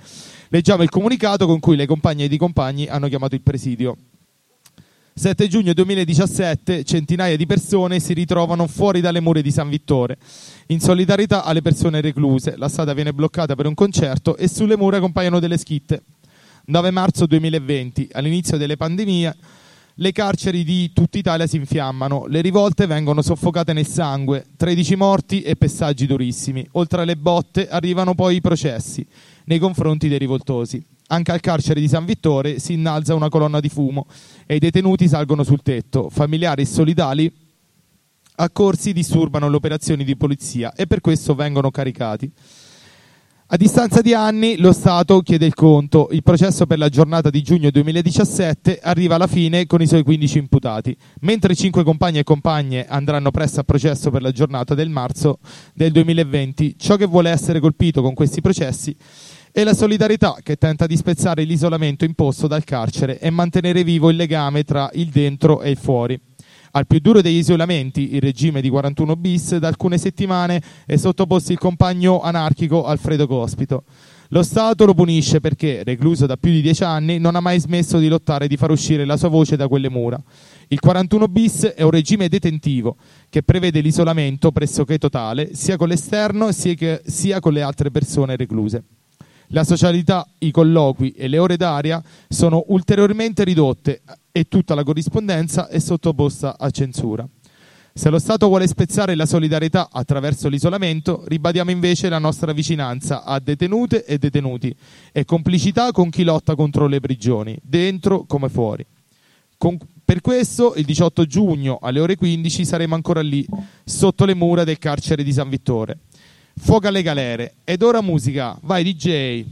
Leggiamo il comunicato con cui le compagne ed i compagni hanno chiamato il presidio. 7 giugno 2017 centinaia di persone si ritrovano fuori dalle mura di San Vittore in solidarietà alle persone recluse. La strada viene bloccata per un concerto e sulle mura compaiono delle scritte. 9 marzo 2020, all'inizio delle pandemie, le carceri di tutta Italia si infiammano, le rivolte vengono soffocate nel sangue, 13 morti e pessaggi durissimi. Oltre alle botte arrivano poi i processi nei confronti dei rivoltosi. Anche al carcere di San Vittore si innalza una colonna di fumo e i detenuti salgono sul tetto. Familiari e solidali accorsi disturbano le operazioni di polizia e per questo vengono caricati. A distanza di anni lo Stato chiede il conto. Il processo per la giornata di giugno 2017 arriva alla fine con i suoi 15 imputati, mentre 5 compagni e compagne andranno presto a processo per la giornata del marzo del 2020. Ciò che vuole essere colpito con questi processi è la solidarietà che tenta di spezzare l'isolamento imposto dal carcere e mantenere vivo il legame tra il dentro e il fuori. Al più duro degli isolamenti, il regime di 41 bis, da alcune settimane è sottoposto il compagno anarchico Alfredo Cospito. Lo Stato lo punisce perché, recluso da più di dieci anni, non ha mai smesso di lottare e di far uscire la sua voce da quelle mura. Il 41 bis è un regime detentivo che prevede l'isolamento pressoché totale sia con l'esterno sia, che- sia con le altre persone recluse. La socialità, i colloqui e le ore d'aria sono ulteriormente ridotte e tutta la corrispondenza è sottoposta a censura. Se lo Stato vuole spezzare la solidarietà attraverso l'isolamento, ribadiamo invece la nostra vicinanza a detenute e detenuti e complicità con chi lotta contro le prigioni, dentro come fuori. Con- per questo il 18 giugno alle ore 15 saremo ancora lì, sotto le mura del carcere di San Vittore. Fuoca alle galere. Ed ora musica. Vai DJ.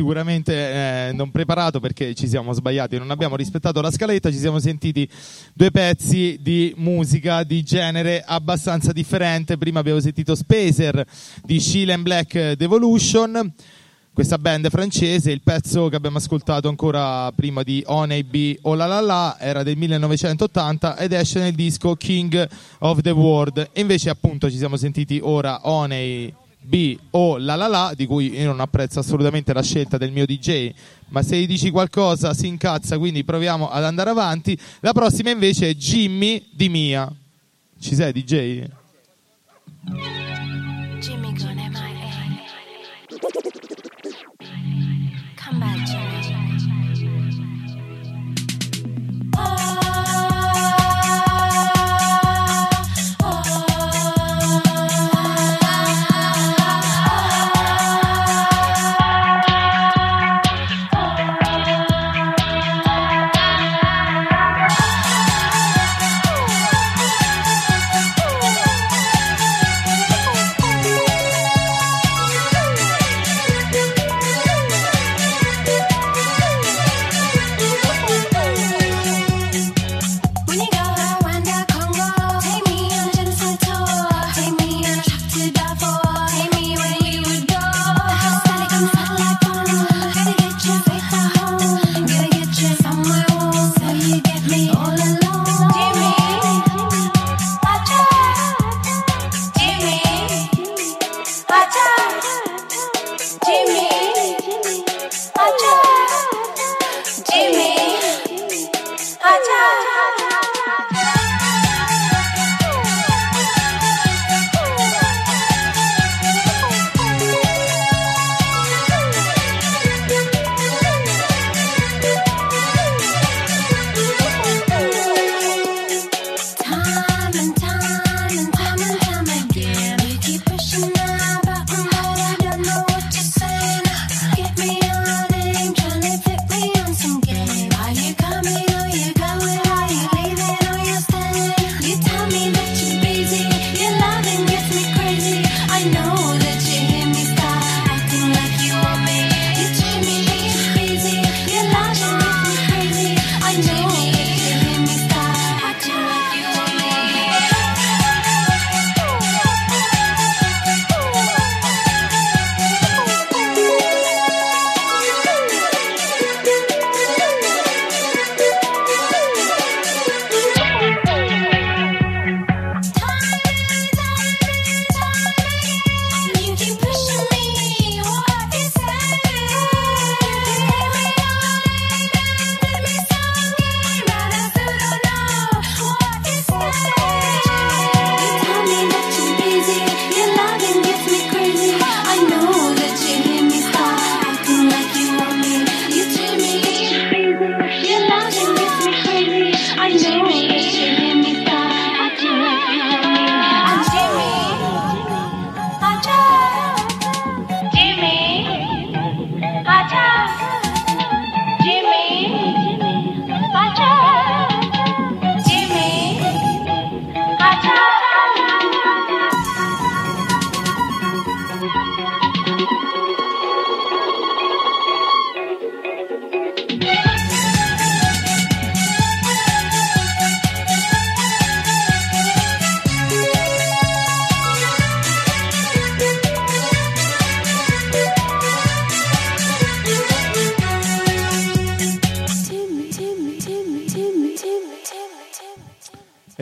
Sicuramente eh, non preparato perché ci siamo sbagliati, non abbiamo rispettato la scaletta, ci siamo sentiti due pezzi di musica di genere abbastanza differente. Prima abbiamo sentito Spacer di Sheila Black Devolution, questa band francese, il pezzo che abbiamo ascoltato ancora prima di Honey B o La La La era del 1980 ed esce nel disco King of the World. E invece appunto ci siamo sentiti ora Honey B o La La La, di cui io non apprezzo assolutamente la scelta del mio DJ, ma se gli dici qualcosa si incazza, quindi proviamo ad andare avanti. La prossima invece è Jimmy di Mia. Ci sei DJ?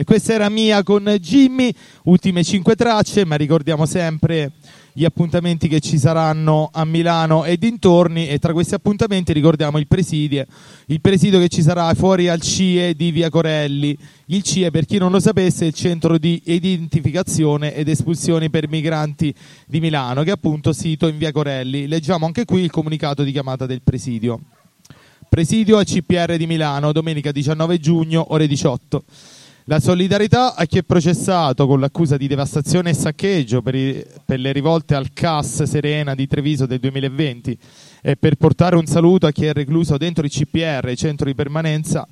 Questa era mia con Jimmy, ultime cinque tracce, ma ricordiamo sempre gli appuntamenti che ci saranno a Milano e dintorni e tra questi appuntamenti ricordiamo il presidio, il presidio che ci sarà fuori al CIE di Via Corelli. Il CIE, per chi non lo sapesse, è il centro di identificazione ed espulsione per migranti di Milano, che è appunto sito in Via Corelli. Leggiamo anche qui il comunicato di chiamata del presidio. Presidio al CPR di Milano, domenica 19 giugno, ore 18. La solidarietà a chi è processato con l'accusa di devastazione e saccheggio per, i- per le rivolte al CAS Serena di Treviso del 2020 e per portare un saluto a chi è recluso dentro il CPR, centro di permanenza,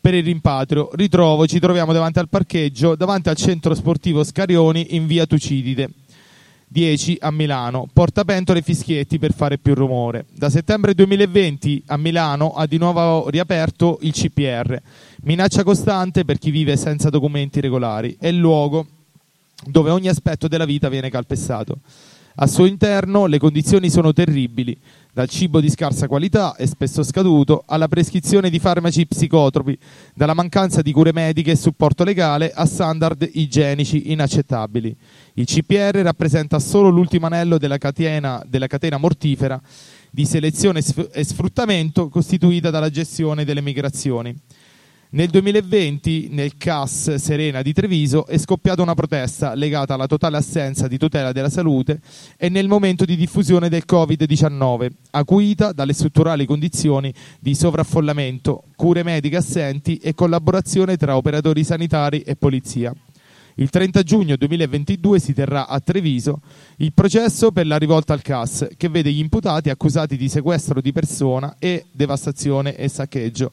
per il rimpatrio. Ritrovo, ci troviamo davanti al parcheggio, davanti al centro sportivo Scarioni in via Tucidide. 10 a Milano. Portapentole e fischietti per fare più rumore. Da settembre 2020 a Milano ha di nuovo riaperto il CPR. Minaccia costante per chi vive senza documenti regolari. È il luogo dove ogni aspetto della vita viene calpestato. Al suo interno le condizioni sono terribili, dal cibo di scarsa qualità e spesso scaduto alla prescrizione di farmaci psicotropi, dalla mancanza di cure mediche e supporto legale a standard igienici inaccettabili. Il CPR rappresenta solo l'ultimo anello della catena, della catena mortifera di selezione e sf- sfruttamento costituita dalla gestione delle migrazioni. Nel 2020, nel CAS Serena di Treviso, è scoppiata una protesta legata alla totale assenza di tutela della salute e nel momento di diffusione del Covid-19, acuita dalle strutturali condizioni di sovraffollamento, cure mediche assenti e collaborazione tra operatori sanitari e polizia. Il 30 giugno 2022 si terrà a Treviso il processo per la rivolta al CAS, che vede gli imputati accusati di sequestro di persona e devastazione e saccheggio.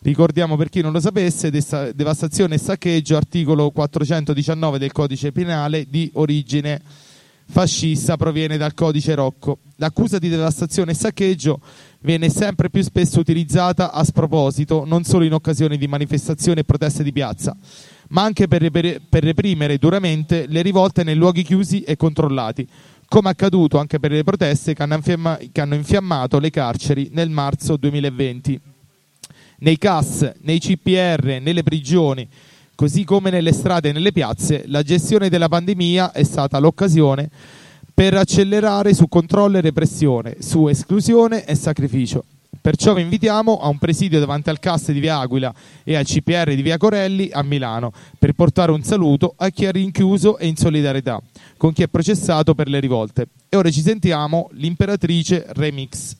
Ricordiamo per chi non lo sapesse, devastazione e saccheggio, articolo 419 del codice penale di origine fascista, proviene dal codice Rocco. L'accusa di devastazione e saccheggio viene sempre più spesso utilizzata a sproposito, non solo in occasione di manifestazioni e proteste di piazza, ma anche per, reprimere duramente le rivolte nei luoghi chiusi e controllati, come accaduto anche per le proteste che hanno infiammato le carceri nel marzo 2020 nei CAS, nei CPR, nelle prigioni, così come nelle strade e nelle piazze, la gestione della pandemia è stata l'occasione per accelerare su controllo e repressione, su esclusione e sacrificio. Perciò vi invitiamo a un presidio davanti al CAS di Via Aquila e al CPR di Via Corelli a Milano per portare un saluto a chi è rinchiuso e in solidarietà con chi è processato per le rivolte. E ora ci sentiamo l'Imperatrice Remix.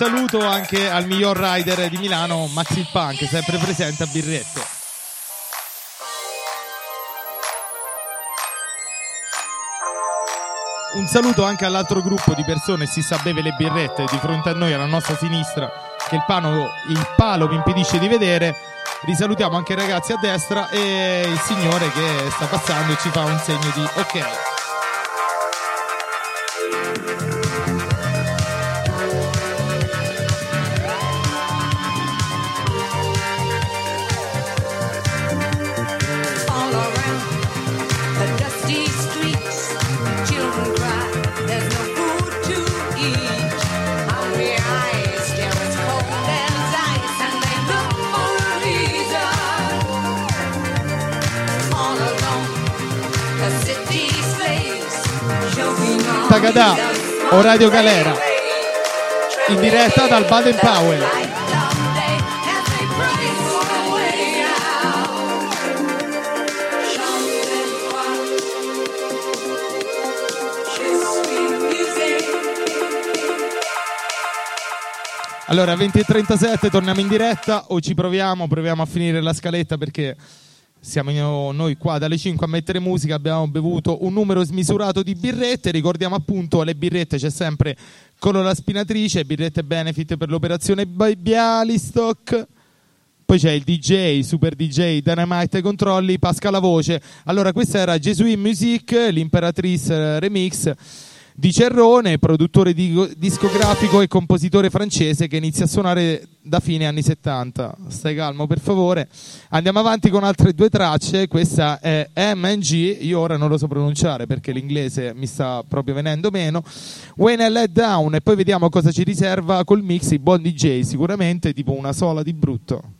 Saluto anche al miglior rider di Milano, il Punk, sempre presente a Birretto. un saluto anche all'altro gruppo di persone, si sa beve le birrette di fronte a noi, alla nostra sinistra, che il, pano- il palo mi impedisce di vedere. Risalutiamo anche i ragazzi a destra e il signore che sta passando e ci fa un segno di ok. Tagadà o Radio Galera in diretta dal Baden Powell. Allora, 20.37, torniamo in diretta o ci proviamo, proviamo a finire la scaletta perché siamo noi qua dalle 5 a mettere musica, abbiamo bevuto un numero smisurato di birrette, ricordiamo appunto le birrette c'è sempre Colora Spinatrice, birrette benefit per l'operazione Bi- Bialystock. Poi c'è il DJ, super DJ, Dynamite controlli, Pasca la voce. Allora, questa era Jesuit Music, l'Imperatrice eh, Remix di Cerrone, produttore di- discografico e compositore francese che inizia a suonare da fine anni 70. Stai calmo, per favore. Andiamo avanti con altre due tracce. Questa è MNG. Io ora non lo so pronunciare perché l'inglese mi sta proprio venendo meno. When I Let Down. E poi vediamo cosa ci riserva col mix. Il buon DJ, sicuramente tipo una sola di brutto.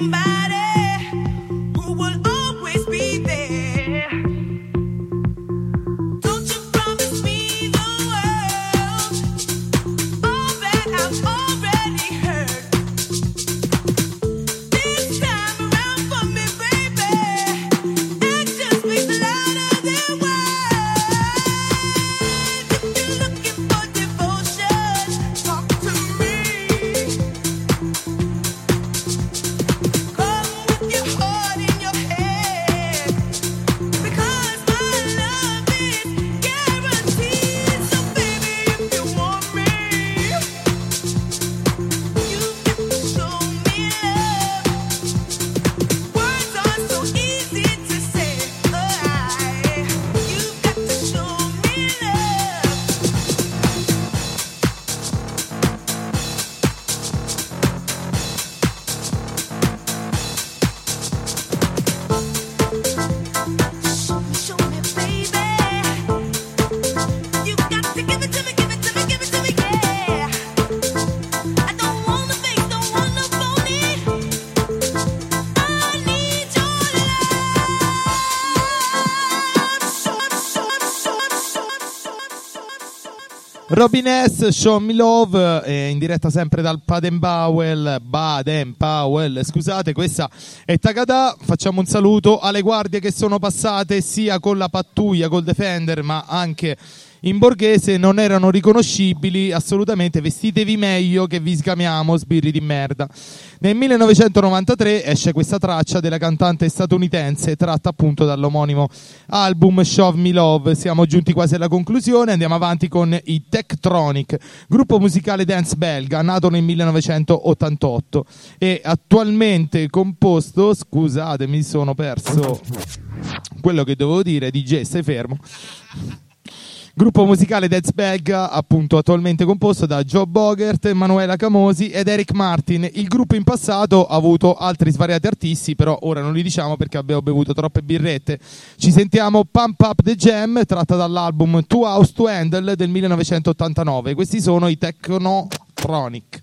somebody Robin S, Show Me Love, eh, in diretta sempre dal Baden Powell, Baden Powell, scusate, questa è Takada, facciamo un saluto alle guardie che sono passate sia con la pattuglia, col Defender, ma anche in borghese, non erano riconoscibili, assolutamente, vestitevi meglio che vi scamiamo, sbirri di merda. Nel 1993 esce questa traccia della cantante statunitense tratta appunto dall'omonimo album Shove Me Love. Siamo giunti quasi alla conclusione, andiamo avanti con i Tektronic, gruppo musicale dance belga nato nel 1988 e attualmente composto, scusate mi sono perso quello che dovevo dire, DJ stai fermo. Gruppo musicale Death Bag, appunto attualmente composto da Joe Bogert, Emanuela Camosi ed Eric Martin. Il gruppo in passato ha avuto altri svariati artisti, però ora non li diciamo perché abbiamo bevuto troppe birrette. Ci sentiamo Pump Up the Jam, tratta dall'album Two House to Handle del 1989. Questi sono i Technotronic.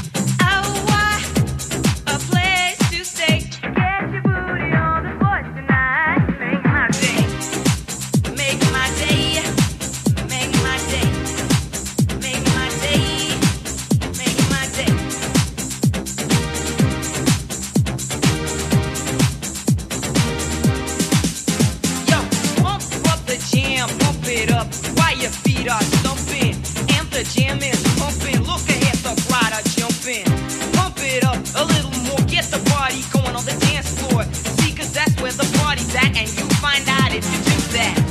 up while your feet are stumping. And the jam is pumping. Look ahead, the crowd are jumping. Pump it up a little more, get the party going on the dance floor. See, cause that's where the party's at, and you find out if you do that.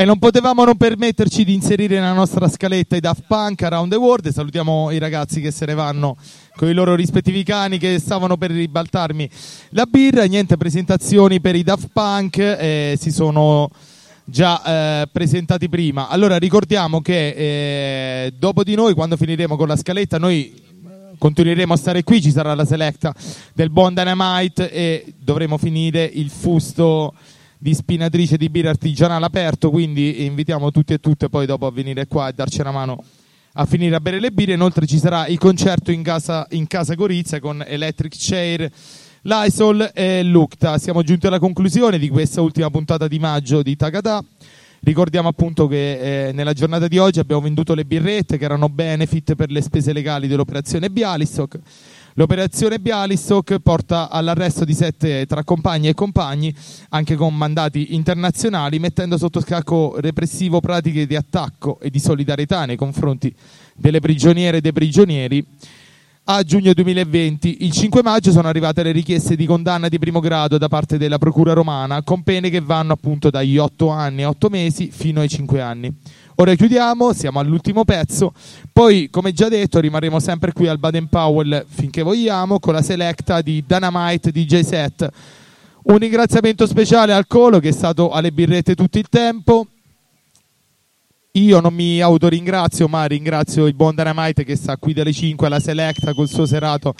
E non potevamo non permetterci di inserire nella nostra scaletta i Daft Punk Around the World. E salutiamo i ragazzi che se ne vanno con i loro rispettivi cani che stavano per ribaltarmi la birra. Niente presentazioni per i Daft Punk, eh, si sono già eh, presentati prima. Allora ricordiamo che eh, dopo di noi, quando finiremo con la scaletta, noi continueremo a stare qui, ci sarà la selecta del buon Dynamite e dovremo finire il fusto di spinatrice di birra artigianale aperto, quindi invitiamo tutti e tutte poi dopo a venire qua e darci una mano a finire a bere le birre. Inoltre ci sarà il concerto in casa, in casa Gorizia con Electric Chair, Lysol e Lucta. Siamo giunti alla conclusione di questa ultima puntata di maggio di Tagada. Ricordiamo appunto che eh, nella giornata di oggi abbiamo venduto le birrette che erano benefit per le spese legali dell'operazione Bialystok. L'operazione Bialystok porta all'arresto di sette tra compagni e compagni, anche con mandati internazionali, mettendo sotto scacco repressivo pratiche di attacco e di solidarietà nei confronti delle prigioniere e dei prigionieri. A giugno 2020, il 5 maggio, sono arrivate le richieste di condanna di primo grado da parte della Procura romana, con pene che vanno appunto dagli 8 anni e 8 mesi fino ai 5 anni. Ora chiudiamo, siamo all'ultimo pezzo. Poi, come già detto, rimarremo sempre qui al Baden Powell finché vogliamo con la selecta di Dynamite DJ Set. Un ringraziamento speciale al Colo che è stato alle birrette tutto il tempo. Io non mi autoringrazio, ma ringrazio il buon Dynamite che sta qui dalle 5 alla selecta col suo serato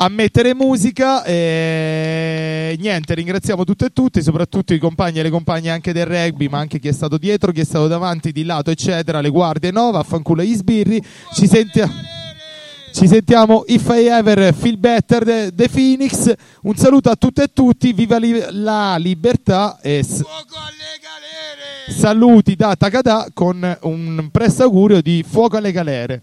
a mettere musica e niente, ringraziamo tutte e tutti, soprattutto i compagni e le compagne anche del rugby, ma anche chi è stato dietro, chi è stato davanti, di lato, eccetera, le guardie Nova, affanculo gli sbirri. Ci sentiamo ci sentiamo If I Ever Feel Better The, The Phoenix. Un saluto a tutte e tutti, viva li- la libertà e s- saluti da Takada con un presto augurio di fuoco alle galere.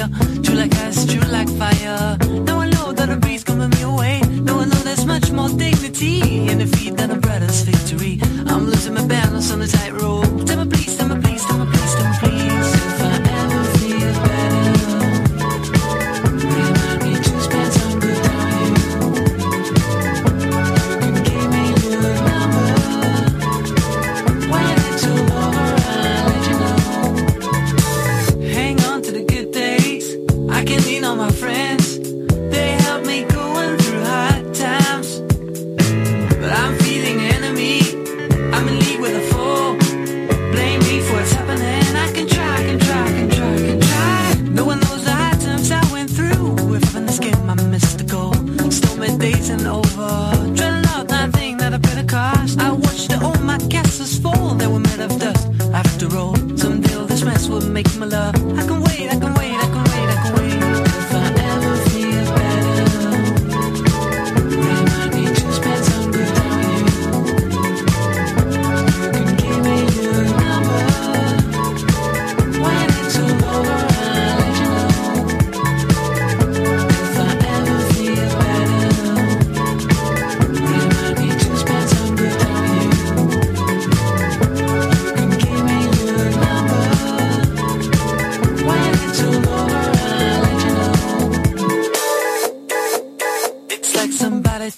Like ice, like fire. Now I know that a breeze coming me away. Now I know there's much more dignity in defeat than a brother's victory. I'm losing my balance on the tightrope. Tell me please, make my love.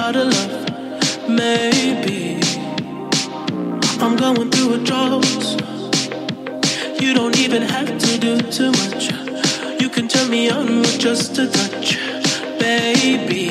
out of love. Maybe I'm going through a drought. You don't even have to do too much. You can turn me on with just a touch, baby.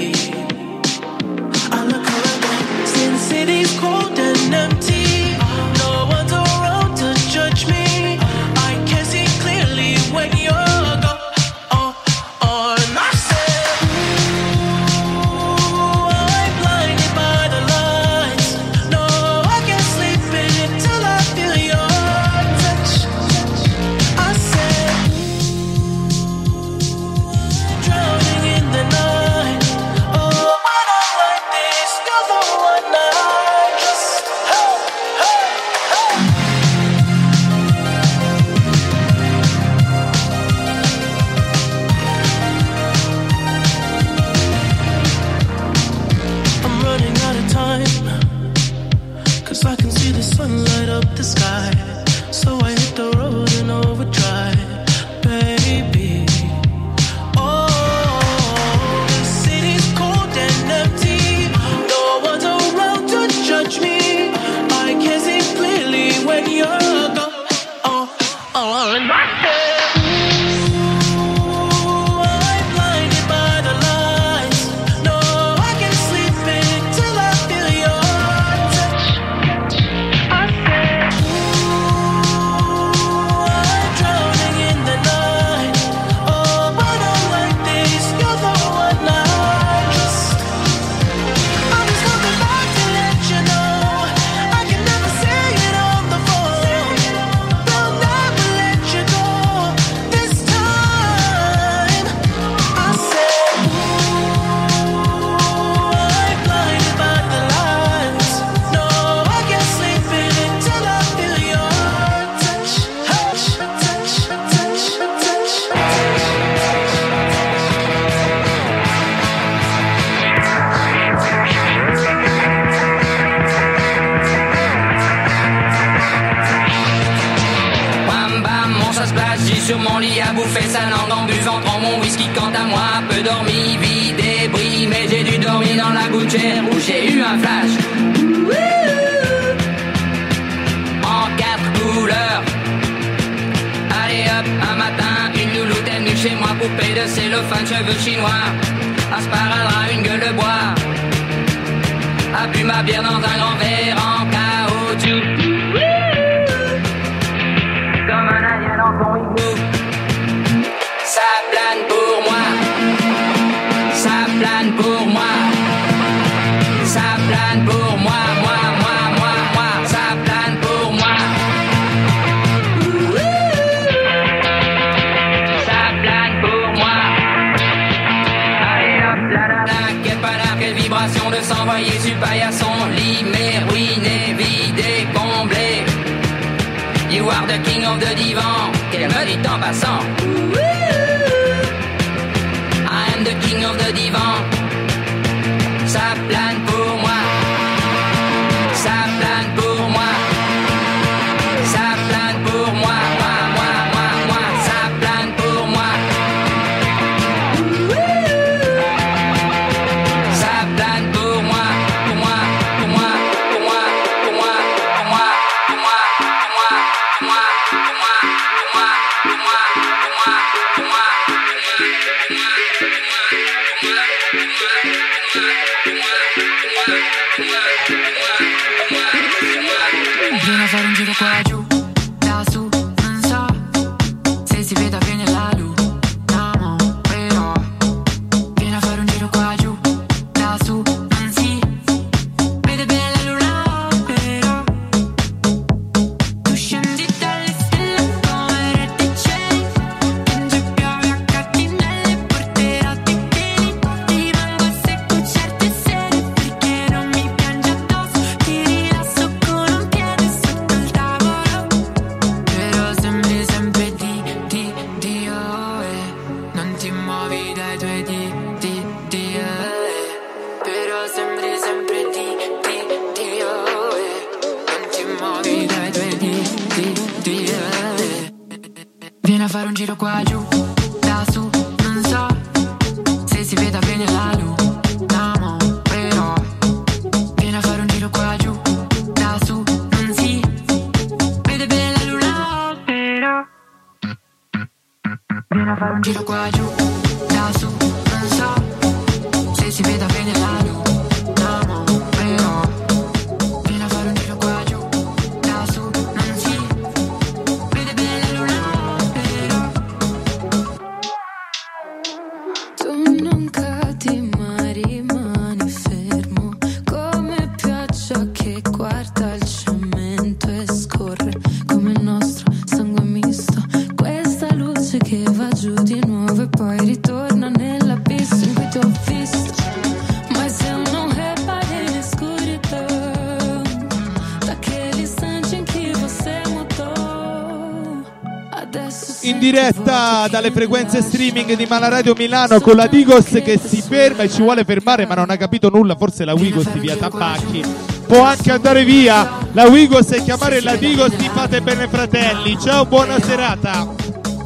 dalle frequenze streaming di Malaradio Milano con la Digos che si ferma e ci vuole fermare ma non ha capito nulla, forse la Wigos di via Tabacchi può anche andare via la Wigos e chiamare la Digos di Fate Bene Fratelli. Ciao, buona serata.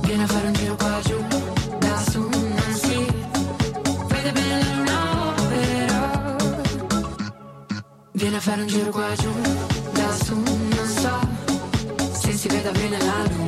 Vieni a fare un giro qua giù, da su, non so se si veda bene la luce.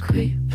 creep.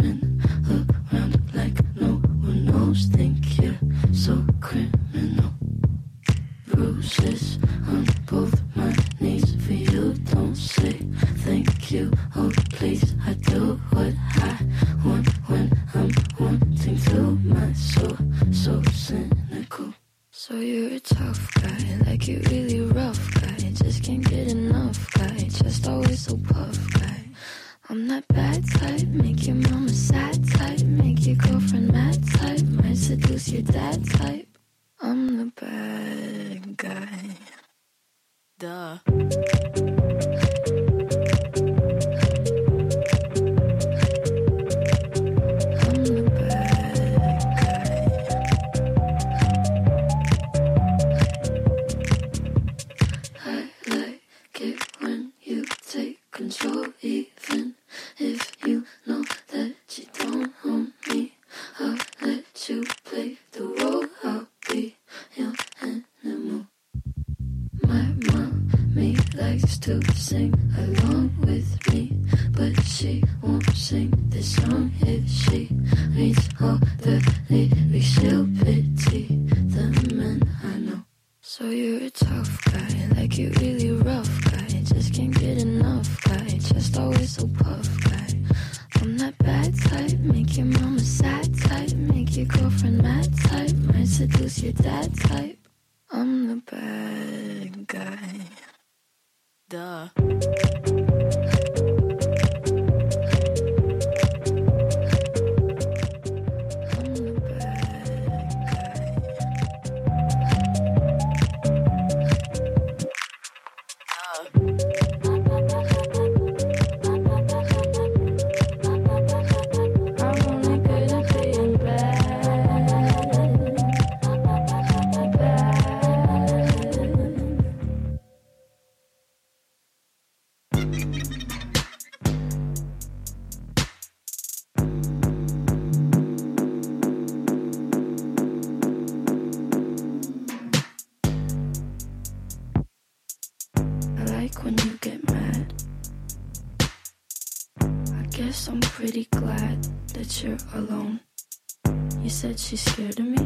She's scared of me?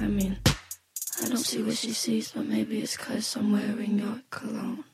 I mean, I don't see what she sees, but maybe it's cause I'm wearing your cologne.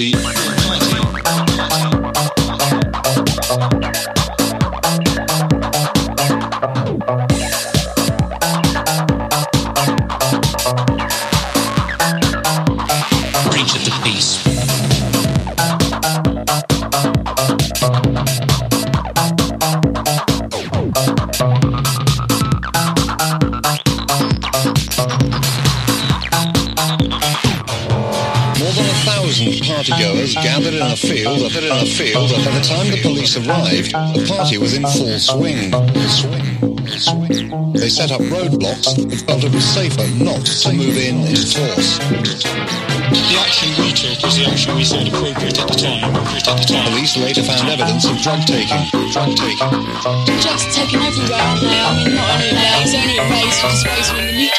She. Gathered in. By the time the police arrived, the party was in full swing. They set up roadblocks and felt it was safer not to move in in force. The action we took was the action we thought appropriate at the time. At the time. Police later found evidence of drug taking. Drug taking. Drugs are taken everywhere, aren't they? I mean, not only at raves, only at raves because raves are in the media.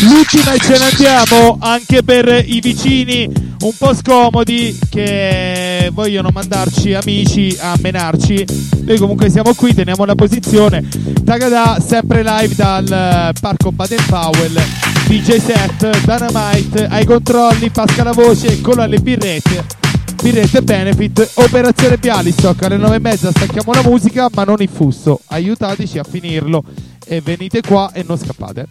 L'ultima e ce ne andiamo anche per i vicini un po' scomodi che vogliono mandarci amici a menarci. Noi comunque siamo qui, teniamo la posizione. Tagada sempre live dal parco Baden Powell. DJ set, Dynamite ai controlli, pasca la voce, con alle birrette. Birrette Benefit, Operazione Bialystok alle 9 e mezza stacchiamo la musica ma non il fusto, aiutateci a finirlo. E venite qua e non scappate.